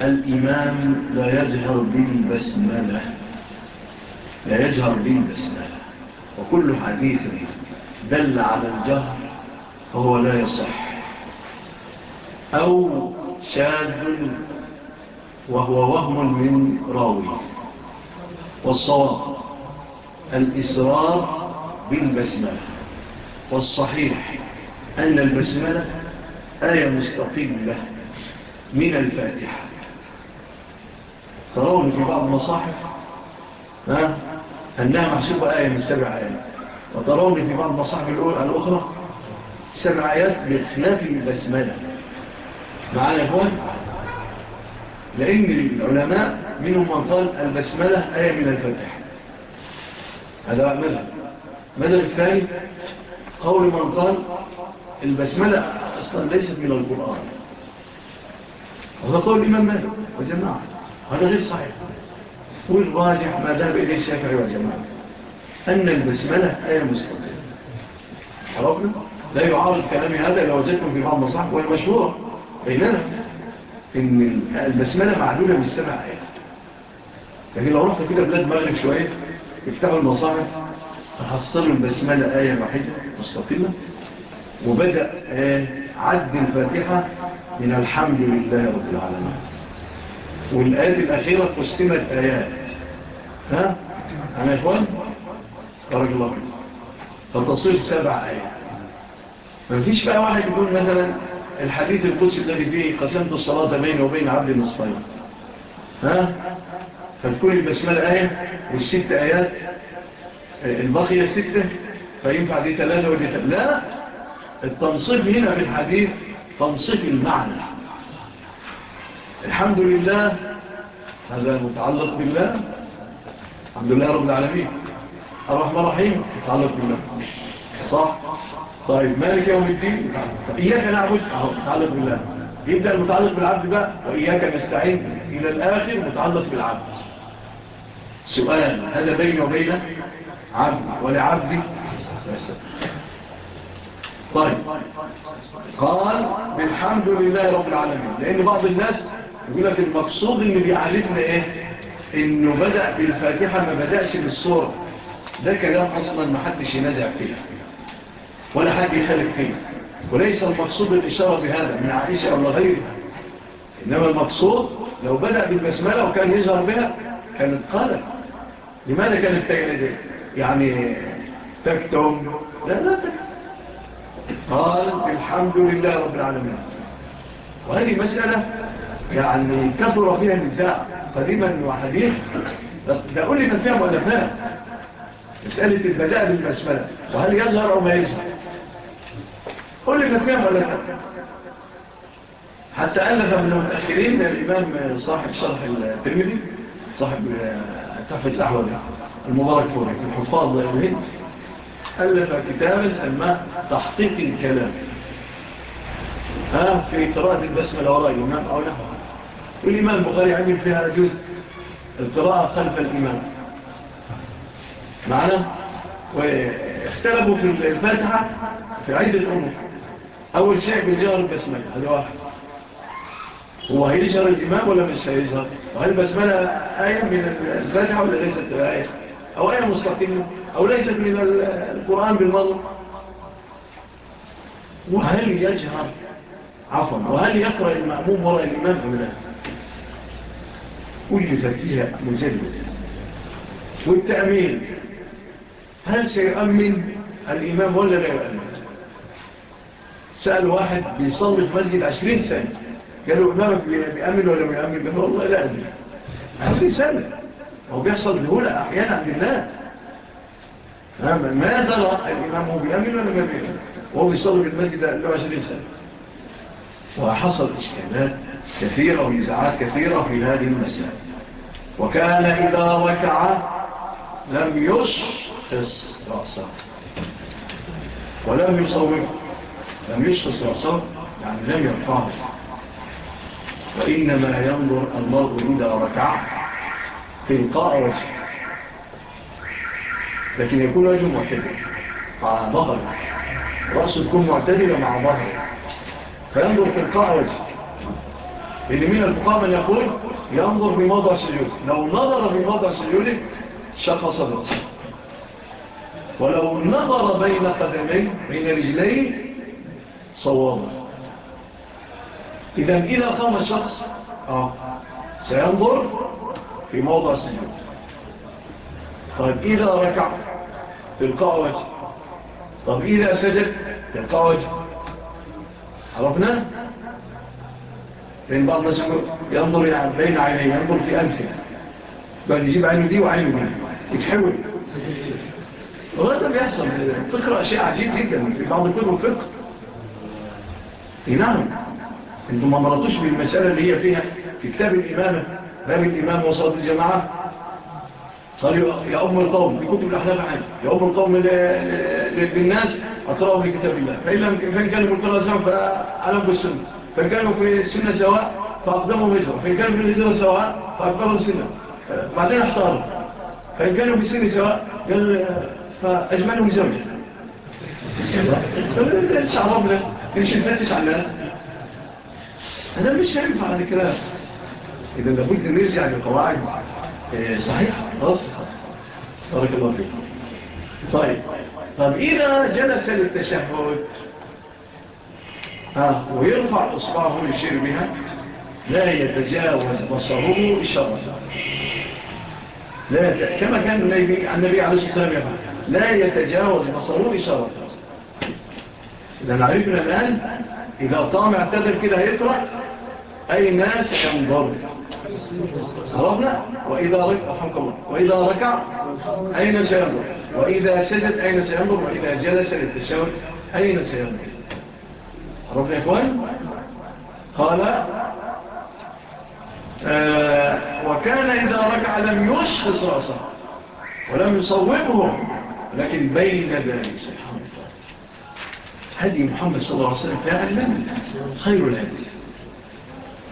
Speaker 2: الإمام لا يجهر بالبسملة. لا يجهر بالبسملة. وكل حديث دل على الجهر فهو لا يصح. أو شاذ وهو وهم من راوي. والصواب الإسرار بالبسملة. والصحيح أن البسملة آية مستقلة من الفاتحة. ترون في بعض المصاحف ها؟ أنها محسوبة آية من السبع آيات. وترون في بعض مصاحب الأخرى سبع آيات بخلاف البسملة. معانا يا أخوان؟ لأن العلماء منهم من قال البسملة آية من الفتح هذا ماذا؟ ماذا الثاني قول من قال البسملة أصلا ليست من القرآن. وهذا قول الإمام مالك. وجماعة. هذا غير صحيح. والراجح ما ذهب إليه الشافعي والجماعة أن البسملة آية مستقلة حرابنا لا يعارض كلامي هذا لو وجدتم في بعض مصاحب والمشهورة بيننا إن البسملة معلولة من السبع آيات. لكن لو رحت كده بلاد مغرب شوية افتحوا المصاحب تحصلوا البسملة آية واحدة مستقلة وبدأ آه، عد الفاتحة من الحمد لله رب العالمين. والآيات الأخيرة قسمت آيات. ها؟ أنا إخوان؟ بارك الله فتصير سبع آيات. ما فيش بقى واحد يقول مثلا الحديث القدسي الذي فيه قسمت الصلاة بيني وبين عبد النصفين ها؟ فالكل البسملة آية والست آيات. الباقية ستة. فينفع دي ثلاثة ودي ثلاثة. لا. التنصيف هنا في الحديث تنصيف المعنى. الحمد لله. هذا متعلق بالله. الحمد لله رب العالمين. الرحمن الرحيم. متعلق بالله. صح؟ طيب مالك يوم الدين؟ إياك نعبد. متعلق بالله. يبدأ المتعلق بالعبد بقى. وإياك نستعين. إلى الآخر متعلق بالعبد. سؤال هذا بيني وبين عبد ولعبد؟ طيب قال بالحمد لله رب العالمين. لأن بعض الناس يقول لك المقصود اللي بيعلمنا إيه؟ إنه بدأ بالفاتحة ما بدأش بالصورة ده كلام أصلا ما حدش ينزع فيه ولا حد يخالف فيه. وليس المقصود الإشارة بهذا من عائشة أو غيرها. إنما المقصود لو بدأ بالبسملة وكان يظهر بها كانت قالت. لماذا كانت تقلد يعني تكتم؟ لا لا تكتم قالت الحمد لله رب العالمين. وهذه مسألة يعني كثر فيها النساء قديما وحديث ده قول لي من فيها مؤلفات. مسألة البداء بالبسملة وهل يظهر أو ما يظهر؟ قول لي من فيها مؤلفات. حتى ألف من المتأخرين الإمام صاحب صرح الترمذي صاحب التحفة الأحوال المبارك فوري الحفاظ الهند ألف كتابا سماه تحقيق الكلام. ها في قراءة البسملة وراء الإمام أو نحوها والإمام البخاري عمل فيها جزء. القراءة خلف الإمام. معنا؟ واختلفوا في الفاتحة في عيد الأمر أول شيء بالجهر البسملة هذا واحد. هو هيجر الإمام ولا مش هيجر وهل البسملة آية من الفاتحة ولا ليست آية؟ أو آية مستقلة؟ أو ليست من القرآن بالمرة؟ وهل يجهر؟ عفوا وهل يقرأ المأموم وراء الإمام أم لا؟ وجد فيها مجلد والتأمين. هل سيؤمن الإمام ولا لا يؤمن؟ سأل واحد بيصلي في مسجد عشرين سنة. قال له إمامك بيأمن ولا بيأمن قالوا والله لا أدري. عشرين سنة. هو بيحصل بهولة أحيانا عند الناس. ماذا رأى الإمام؟ هو بيأمن ولا ما بيأمن؟ وهو بيصلي في المسجد له عشرين سنة. وحصل إشكالات كثيرة ونزاعات كثيرة في هذه المسألة. وكان إذا ركع لم يشخص رأسه. ولم يصوره لم يشخص رأسه يعني لم يرفعه. وإنما ينظر المرء إذا ركع تلقاء وجهه. لكن يكون وجه معتدل مع ظهر رأسه تكون معتدلة مع ظهر فينظر في القاعدة. اللي من الفقاء من يقول ينظر بموضع سجوده. لو نظر بموضع سجوده شخص الرأس. ولو نظر بين قدميه بين رجليه صوابه. إذن إذا قام الشخص آه سينظر في موضع سجوده. طيب إذا ركع تلقى وجه طيب إذا سجد تلقى وجه عرفنا؟ لأن بعض الناس ينظر بين عينيه ينظر في أنفه. بل يجيب عينه دي وعينه دي. يتحول. وهذا بيحصل. تقرأ شيء عجيب جدا. في بعض كتب الفقه. نعم. إنتم ما مرتوش بالمسألة اللي هي فيها في كتاب الإمامة باب الإمام وصلاة الجماعة. قال يا أم القوم في كتب الأحلام عام يا أم القوم للناس أطرأوا في كتاب الله. فإن كانوا في القرآن سواء فأعلم بالسنة. فإن كانوا في السنة سواء فأقدموا مجرى فإن كانوا في الهجرة سواء فأقدموا السنة. بعدين احتاروا فإن كانوا في السنة سواء قال إن بزوجة ليش عربنا ليش نفلس على الناس أنا مش هينفع هذا الكلام. إذا لابد نرجع للقواعد. إيه، صحيحة. خلاص. بارك الله فيك. طيب. طب إذا جلس للتشهد. ويرفع أصبعه ويشير بها لا يتجاوز بصره إشارة لا يت... كما كان النبي, عليه الصلاة والسلام لا يتجاوز بصره إشارة إذا عرفنا الآن إذا طامع اعتدل كده هيطرح أي ناس ينضر عرفنا وإذا ركع وإذا ركع أين سينظر وإذا سجد أين سينظر وإذا جلس للتشاور أين سينظر عرفنا يا إخوان قال آه، وكان إذا ركع لم يشخص رأسه ولم يصوبه لكن بين ذلك. سبحانه وتعالى هدي محمد صلى الله عليه وسلم فعلا خير الهدي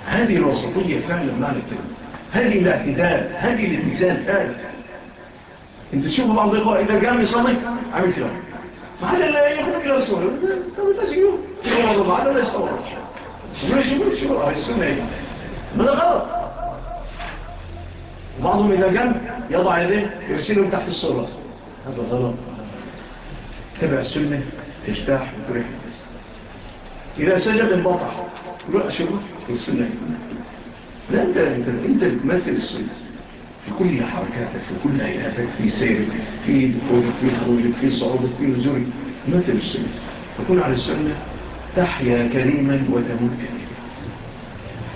Speaker 2: هذه الوسطية فعلا معنى الكلمة هذه الاعتدال هذه الاتزان فعلا انت تشوف بعض الإخوة إذا قام يصلي عامل فيها فهذا لا يخرج إلى الصلاة. طب تسجيل يقول الله هذا لا يستورد شو شو شو هاي السنة. هي من غلط بعضهم إذا قام يضع يديه يرسلهم تحت الصورة. هذا غلط. تبع السنة تشتاح وتريح. إذا سجد انبطح. له شبه السنة لا أنت, أنت, أنت بتمثل السنة في كل حركاتك في كل هيئاتك في سيرك في دخولك في خروجك في صعودك في نزولك تمثل السنة تكون على السنة تحيا كريما وتموت كريما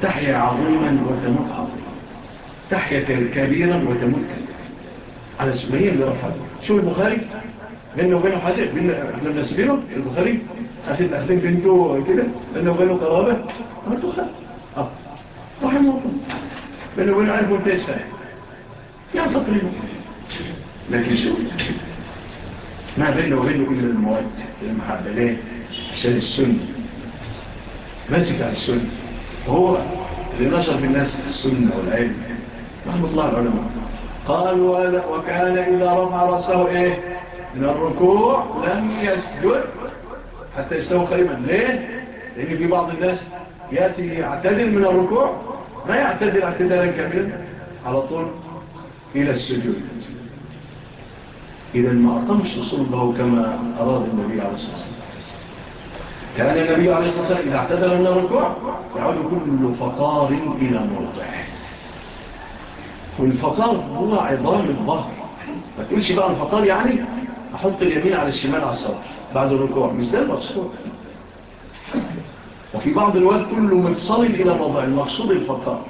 Speaker 2: تحيا عظيما وتموت عظيما تحيا كبيرا وتموت كبيرا على السنة هي اللي رفعه شو البخاري بينه وبينه حاجة بينه إحنا بنسبينه البخاري اخيك اخيك بنته كده لأنه بينه قرابة. عملتوا خط آه. رحمه الله بينه وبينه عارف وانت الساعة يعني لكن شو؟ ما بينه وبينه كل المواد المحبة ليه عشان السنة ماسك على السنة هو اللي نشر في الناس السنة والعلم. رحمة الله العلماء. قال وكان إذا رفع رأسه إيه؟ من الركوع لم يسجد. حتى يستوى قائما ليه؟ لأن في بعض الناس يأتي يعتدل من الركوع ما يعتدل اعتدالا كاملا. على طول إلى السجود. إذا ما أقمش صلبه كما أراد النبي عليه الصلاة والسلام. كان النبي عليه الصلاة والسلام إذا اعتدل من الركوع يعود كل فقار إلى مرضعه والفقار هو عظام الظهر. ما تقولش بقى الفقار يعني أحط اليمين على الشمال على الصدر بعد الركوع مش ده المقصود وفي بعض الوقت كله متصل إلى الرضاع المقصود الفقار.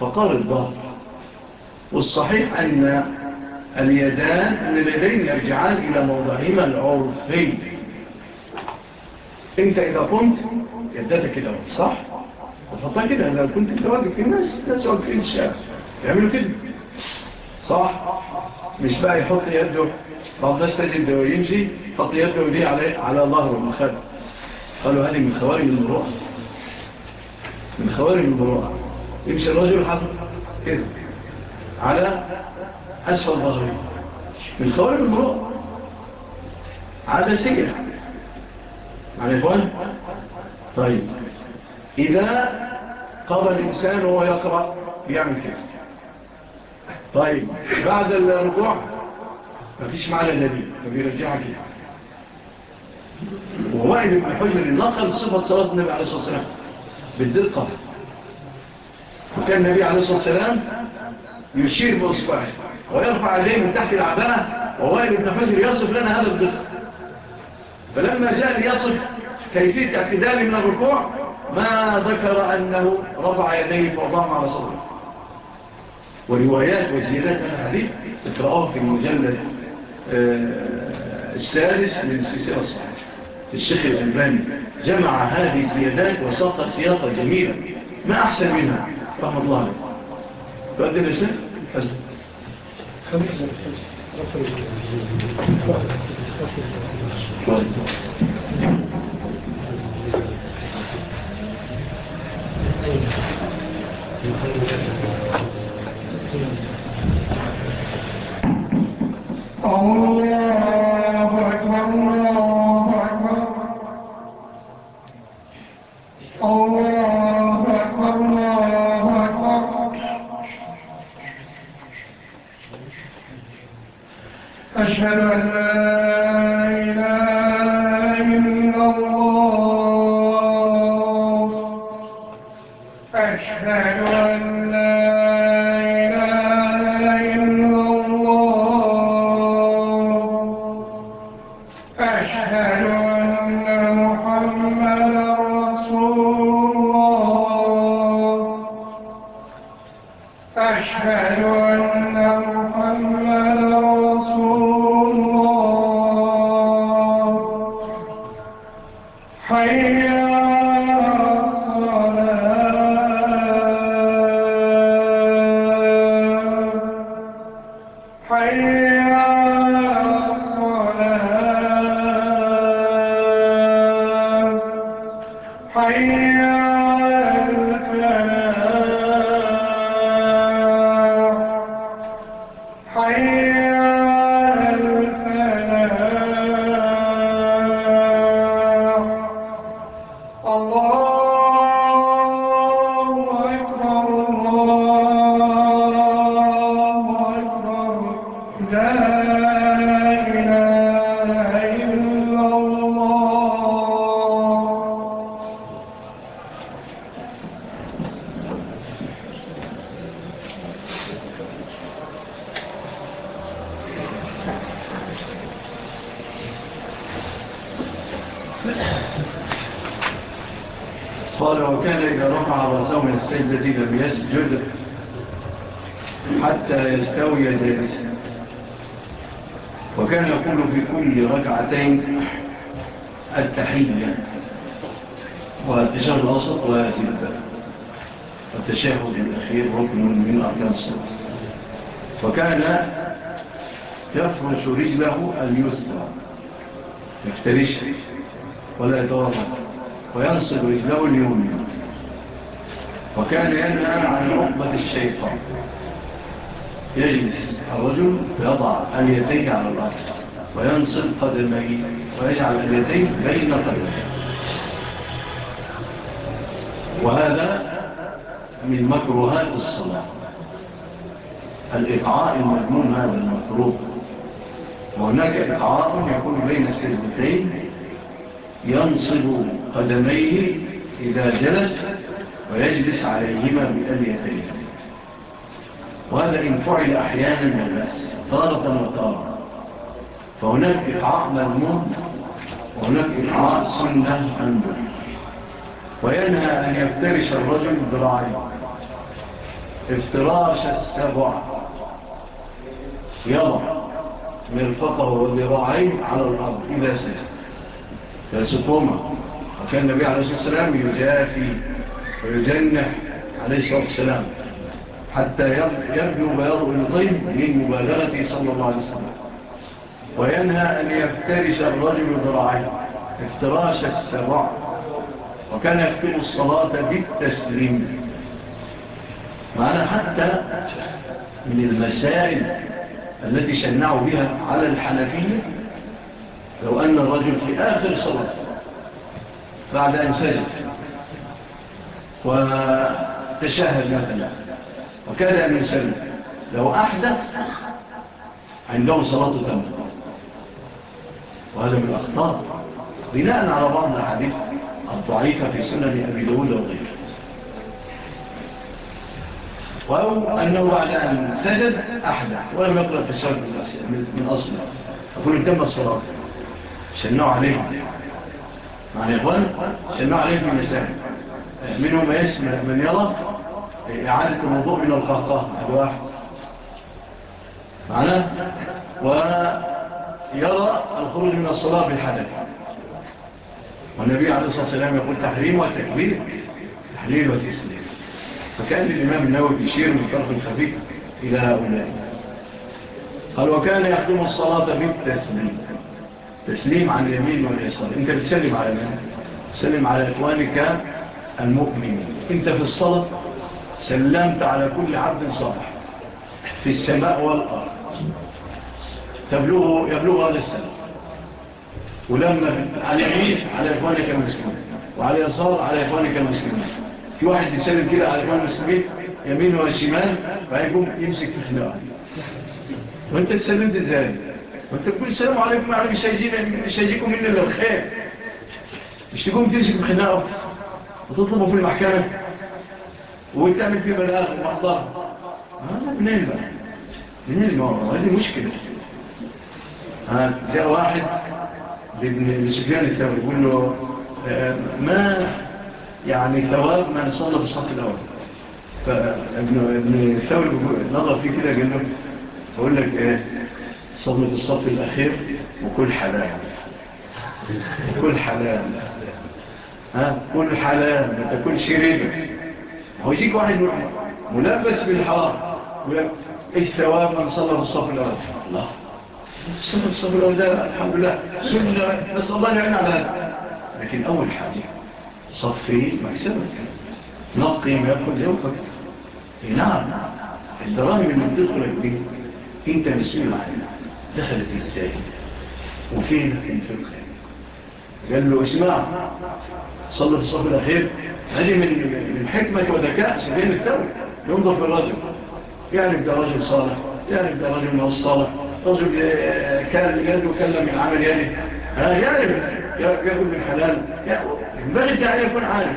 Speaker 2: فقار الظهر والصحيح أن اليدان أن اليدين يرجعان إلى موضعهما العرفي أنت إذا قمت يدتك كده صح؟ وفضل كده لو كنت أنت واقف في الناس الناس واقفين الشارع يعملوا كده. صح؟ مش بقى يحط يده. ما الناس تجد ويمشي حط يده ودي على على ظهره من خلف قالوا هذه من خوارج المروءة. من خوارج المروءة. يمشي الرجل حط كده. على أسفل ظهره من خوارج المروءة. عاده سيئه معنا اخوان طيب. إذا قضى الإنسان وهو يقرأ يعمل كده. طيب بعد الرجوع مفيش معنى دليل فبيرجعك ووائل بن حجر نقل صفة صلاة النبي عليه الصلاة والسلام بالدقة. وكان النبي عليه الصلاة والسلام يشير بأصبعه ويرفع يديه من تحت العباءة ووائل بن حجر يصف لنا هذا الدقة فلما جاء ليصف كيفية اعتدال من الركوع ما ذكر أنه رفع يديه وضام على صدره. وروايات وزيادات الحديث اقرأوها في المجلد آه، السادس من السلسلة الصحيحة الشيخ الألباني جمع هذه الزيادات وساق سياقة جميلة ما أحسن منها رحمة الله عليك فأدي الإسلام حسن
Speaker 3: خمسة
Speaker 4: أشهد
Speaker 2: من مكروهات الصلاة. الإقعاء المجنون هذا المكروه. وهناك إقعاء يكون بين السجدتين ينصب قدميه إذا جلس ويجلس عليهما بأليتين وهذا إن فعل أحيانا الناس طارة وطارة. فهناك إقعاء مرمون وهناك إقعاء سنة أنبر وينهى أن يفترش الرجل ذراعيه. افتراش السبع. يضع مرفقه وذراعيه على الأرض. إذا سجد فلسفهما وكان النبي عليه الصلاة والسلام يجافي ويجنح عليه الصلاة والسلام حتى يبدو بياض الضيب من مبالغته صلى الله عليه وسلم. وينهى أن يفترش الرجل ذراعيه. افتراش السبع. وكان يختم الصلاة بالتسليم. معنا حتى من المسائل التي شنعوا بها على الحنفية لو أن الرجل في آخر صلاة بعد أن سجد وتشاهد مثلا وكذا من سلم لو أحدث عنده صلاة تم وهذا من الأخطار بناء على بعض الحديث الضعيفة في سنة أبي داود وغيره. أو أنه على أن سجد أحدى ولم يقرأ في الصلاة من أصله أقول تم الصلاة. شنوا عليهم. مع الإخوان شنوا عليهم من المساء. منهم إيش؟ من يرى إعادة الموضوع من القهقه واحد. معنا ويرى الخروج من الصلاة بالحدث. والنبي عليه الصلاة والسلام يقول تحريم وتكبير. تحليل وتسليم. فكأن الإمام النووي بيشير من طرف الخبيب إلى هؤلاء. قال وكان يخدم الصلاة بالتسليم. تسليم عن اليمين واليسار. أنت بتسلم على من؟ تسلم على إخوانك المؤمنين. أنت في الصلاة سلمت على كل عبد صالح في السماء والأرض. تبلغه يبلغ هذا السلام. ولما على اليمين على إخوانك المسلمين. وعلى اليسار على إخوانك المسلمين. في واحد يسلم كده على الإمام المسلمين يمين وشمال فهيقوم يمسك في خلاعه وأنت تسلمت إزاي؟ وأنت تقول السلام عليكم يعني يا السلام مش هيجيكم مني إلا الخير مش تقوم تمسك بخناقه وتطلبه في المحكمة وتعمل فيه بلاغ ومحضره آه، ها منين بقى؟ منين الموضوع هذه مشكلة. آه، جاء واحد لابن سفيان الثوري يقول له آه، ما يعني ثواب من صلى في الصف الأول. فابن الثوري نظر فيه كده قال له أقول لك إيه؟ صلى في الصف الأخير وكل حلال. كل حلال. ها؟ كل حلال. ما تاكلش ربا. هو يجيك واحد ملبس بالحرام إيش ثواب من صلى في الصف الأول؟ الله صلى في الصف الأول ده الحمد لله. سنة. نسأل الله يعين على هذا. لكن أول حاجة صفي مكسبك نقي ما يدخل جوفك نعم الدراهم اللي بتدخلك دي انت مسؤول عنها دخلت إزاي وفين كان في الخير قال له اسمع صلى في الصف الاخير هذه من حكمه وذكاء سبيل التوبه ينظر في الرجل۔ يعرف ده رجل صالح۔ يعرف ده رجل من الصالح رجل كان يده كلم العمل يعني يعرف يأكل من حلال. ينبغي الداعي يكون عارف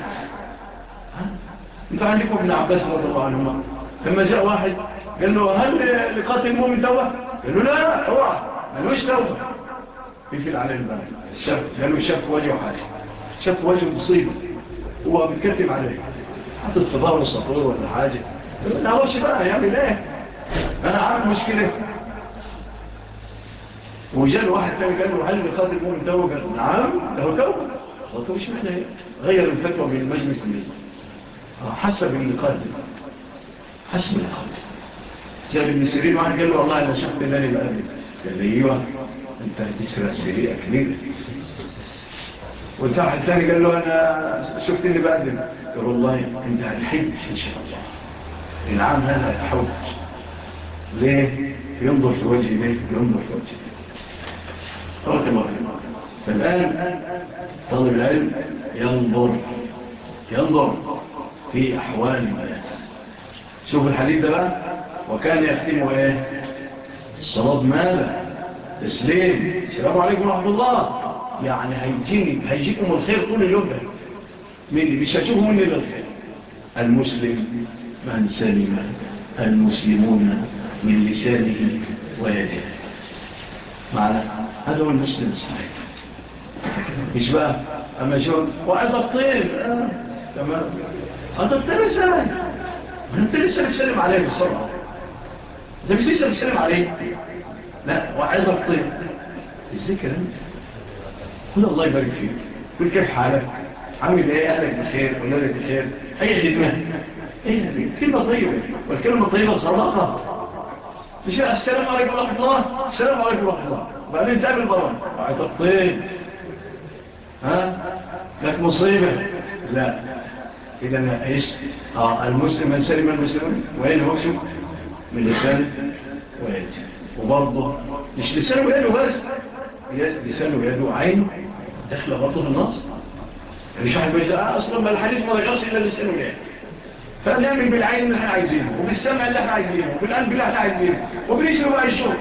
Speaker 2: أنت عندكم ابن عباس رضي الله عنهما. لما جاء واحد قال له هل لقاتل المؤمن توبة؟ قال له لا لا اوعى مالوش توبة؟ يفل عليه البلد الشف قال له شف وجهه حاجة. شف وجهه مصيبة. هو بيتكتب عليه. حطت في ظهره صفور ولا حاجة لا نعرفش بقى يعمل إيه أنا عامل مشكلة. وجاء واحد ثاني قال له هل بقدر المؤمن توجه نعم توجه قلت مش معنى غير الفتوى من المجلس من حسب القدر حسب القدر جاء ابن سيرين واحد قال له والله أنا شفت لاني بقابل قال لي أيوه أنت تسرى سريقك كبير. وانت واحد ثاني قال له أنا شفت إني بقدم قال والله أنت هتحج إن شاء الله. العام هذا هتحج ليه؟ ينظر في وجهي ليه؟ ينظر في وجهي. ترك المغرب فالآن طالب العلم ينظر ينظر في أحوال الناس شوف الحديث ده بقى وكان يختمه إيه الصلاة ماذا تسليم السلام عليكم ورحمة الله يعني هيجيني هيجيكم الخير طول اليوم ده مني مش هتشوفوا مني للخير المسلم من سلم المسلمون من لسانه ويده معنا هذا هو المسلم الصحيح مش بقى أما شون وعد الطير تمام هذا الطير إزاي أنت لسه بتسلم عليه بسرعة أنت مش لسه بتسلم عليه لا. وعد الطير الذكر خد الله يبارك فيك قول كيف حالك عامل إيه اهلك بخير ولادك بخير اي خدمه إيه كلمه طيبه والكلمة الطيبه صدقه مش السلام عليكم ورحمه الله السلام عليكم ورحمه الله بعدين تقابل بعد وعتطين ها؟ لك مصيبة. لا. إذا إيش؟ آه المسلم من سلم المسلمين وين هو من لسان ويد. وبرضه مش لسانه ويده بس لسانه ويده عينه دخل برضه في النص. مش عارف بيقول أصلا ما الحديث ما رجعش الا لسانه ويده فنعمل بالعين اللي إحنا عايزينه وبالسمع اللي إحنا عايزينه وبالقلب اللي إحنا عايزينه وبنشرب بقى الشغل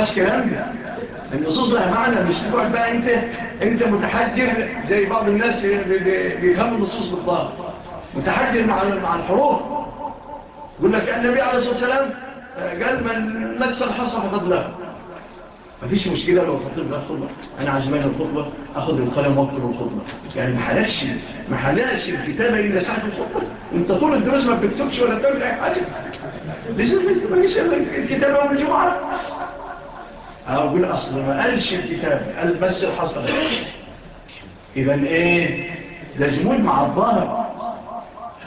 Speaker 2: ماشي كلام. النصوص لها معنى مش تقعد بقى أنت أنت متحجر زي بعض الناس بيفهموا النصوص بالضبط. متحجر مع مع الحروف. يقول لك النبي عليه الصلاة والسلام قال من مس الحصى فقد له. مفيش مشكلة لو خطيب بقى خطبة. أنا عزمان الخطبة أخذ القلم وأكتب الخطبة. يعني محلاش محلاش الكتابة إلا ساعة الخطبة. أنت طول الدروس ما بتكتبش ولا بتعمل أي حاجة. لازم ما تكتبش الكتابة والجمعة؟ هقول أصلا ما قالش الكتاب قال بس الحصر. إذن إيه؟ ده جمول مع الظاهر.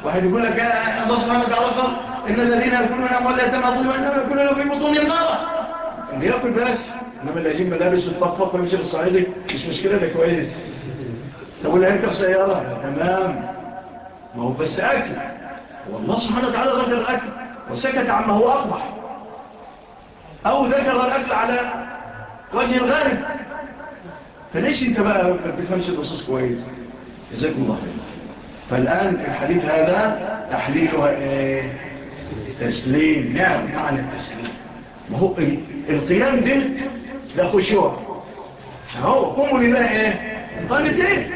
Speaker 2: واحد يقول لك الله سبحانه وتعالى قال إن الذين يكونون أموال يتم أظلم أنهم يكونون في بطون النار. اللي يأكل بس. إنما اللي يجيب ملابس ويطفق ويمشي للصعيدي مش مشكلة ده كويس. طب والعين في سيارة؟ تمام. ما هو بس أكل. والله سبحانه وتعالى غدر الأكل. وسكت عما هو أقبح. أو ذكر الأكل على وجه الغرب. فليش أنت بقى ما بتفهمش النصوص كويس؟ جزاكم الله خير. فالآن الحديث هذا تحليلها إيه؟ تسليم. نعم معنى التسليم. ما هو القيام ده ده خشوع. أهو قوموا لله إيه؟ قانتين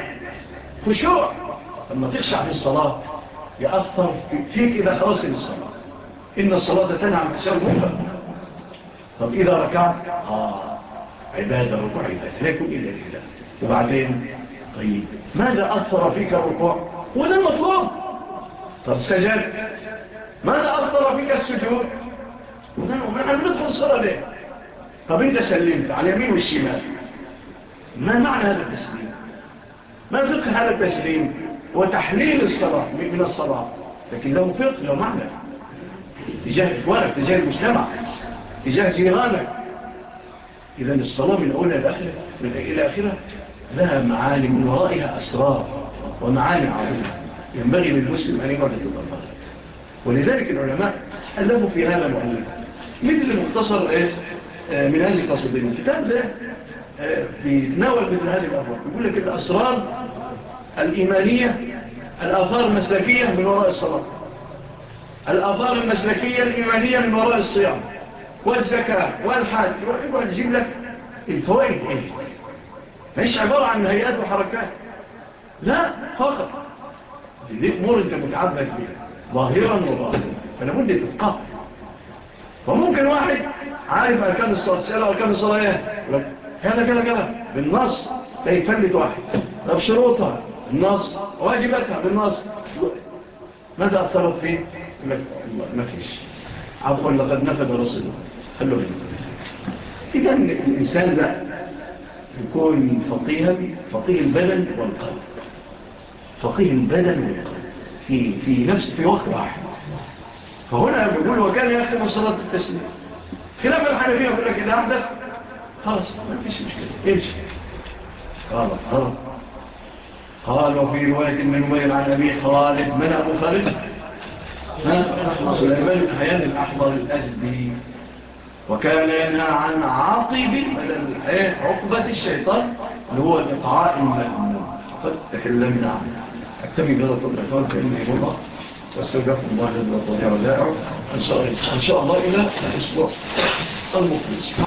Speaker 2: خشوع. لما تخشع في الصلاة. يأثر فيك إذا خلصت الصلاة. إن الصلاة تنعم تسلمها طب إذا ركعت آه عبادة ركوع عبادة لكم إلا لله وبعدين طيب ماذا أثر فيك الركوع وده المطلوب طب سجد ماذا أثر فيك السجود وده المعنى ندخل صلاة طب انت سلمت على اليمين والشمال ما معنى هذا التسليم ما فقه هذا التسليم وتحليل الصلاة من الصلاة لكن له فقه له معنى تجاه الورق تجاه المجتمع تجاه جيرانك إذا الصلاة من أولى من إلى آخرة لها معالم من ورائها أسرار ومعالم عظيمة. ينبغي للمسلم أن يبعد الله ولذلك العلماء ألفوا في هذا المعلم. مثل مختصر إيه؟ آه، من هذه القصدين الكتاب ده آه، بيتناول مثل هذه الأفضل يقول لك الأسرار الإيمانية الآثار المسلكية من وراء الصلاة. الآثار المسلكية الإيمانية من وراء الصيام. والزكاة والحاج يروح يجيب لك الفوائد إيه مش عبارة عن هيئات وحركات. لا فقط. دي أمور أنت متعبد بيها ظاهرا وظاهرا فلا بد تتقى فممكن واحد عارف أركان الصلاة سألة أركان الصلاة إيه؟ كده كلا كلا بالنص لا يفلت واحد. لا بشروطها بالنص. واجبتها بالنص. ماذا اثرت فيه؟ ما فيش. عفوا لقد نفد رسول خلوه إذا الإنسان ده يكون فقيها فقيه البدن والقلب. فقيه البدن والقلب. في, في نفس في وقت واحد. فهنا بيقول وكان يختم صلاة التسليم. خلاف الحنفية يقول لك إذا أحدث خلاص ما فيش مشكلة. امشي. قال غلط قال وفي رواية من ويل عن أبي خالد من أبو خالد؟ سليمان الحيان الأحضر الأزدي. وكان ينهى عن عاقب عقبة الشيطان اللي هو الإطعاء المهمون قد تكلمنا عنه. أكتمي بهذا القدر. أتوان كريم إيبوضة واستودعكم الله جل وطلع ودائع إن شاء الله إلى الأسبوع المقبل.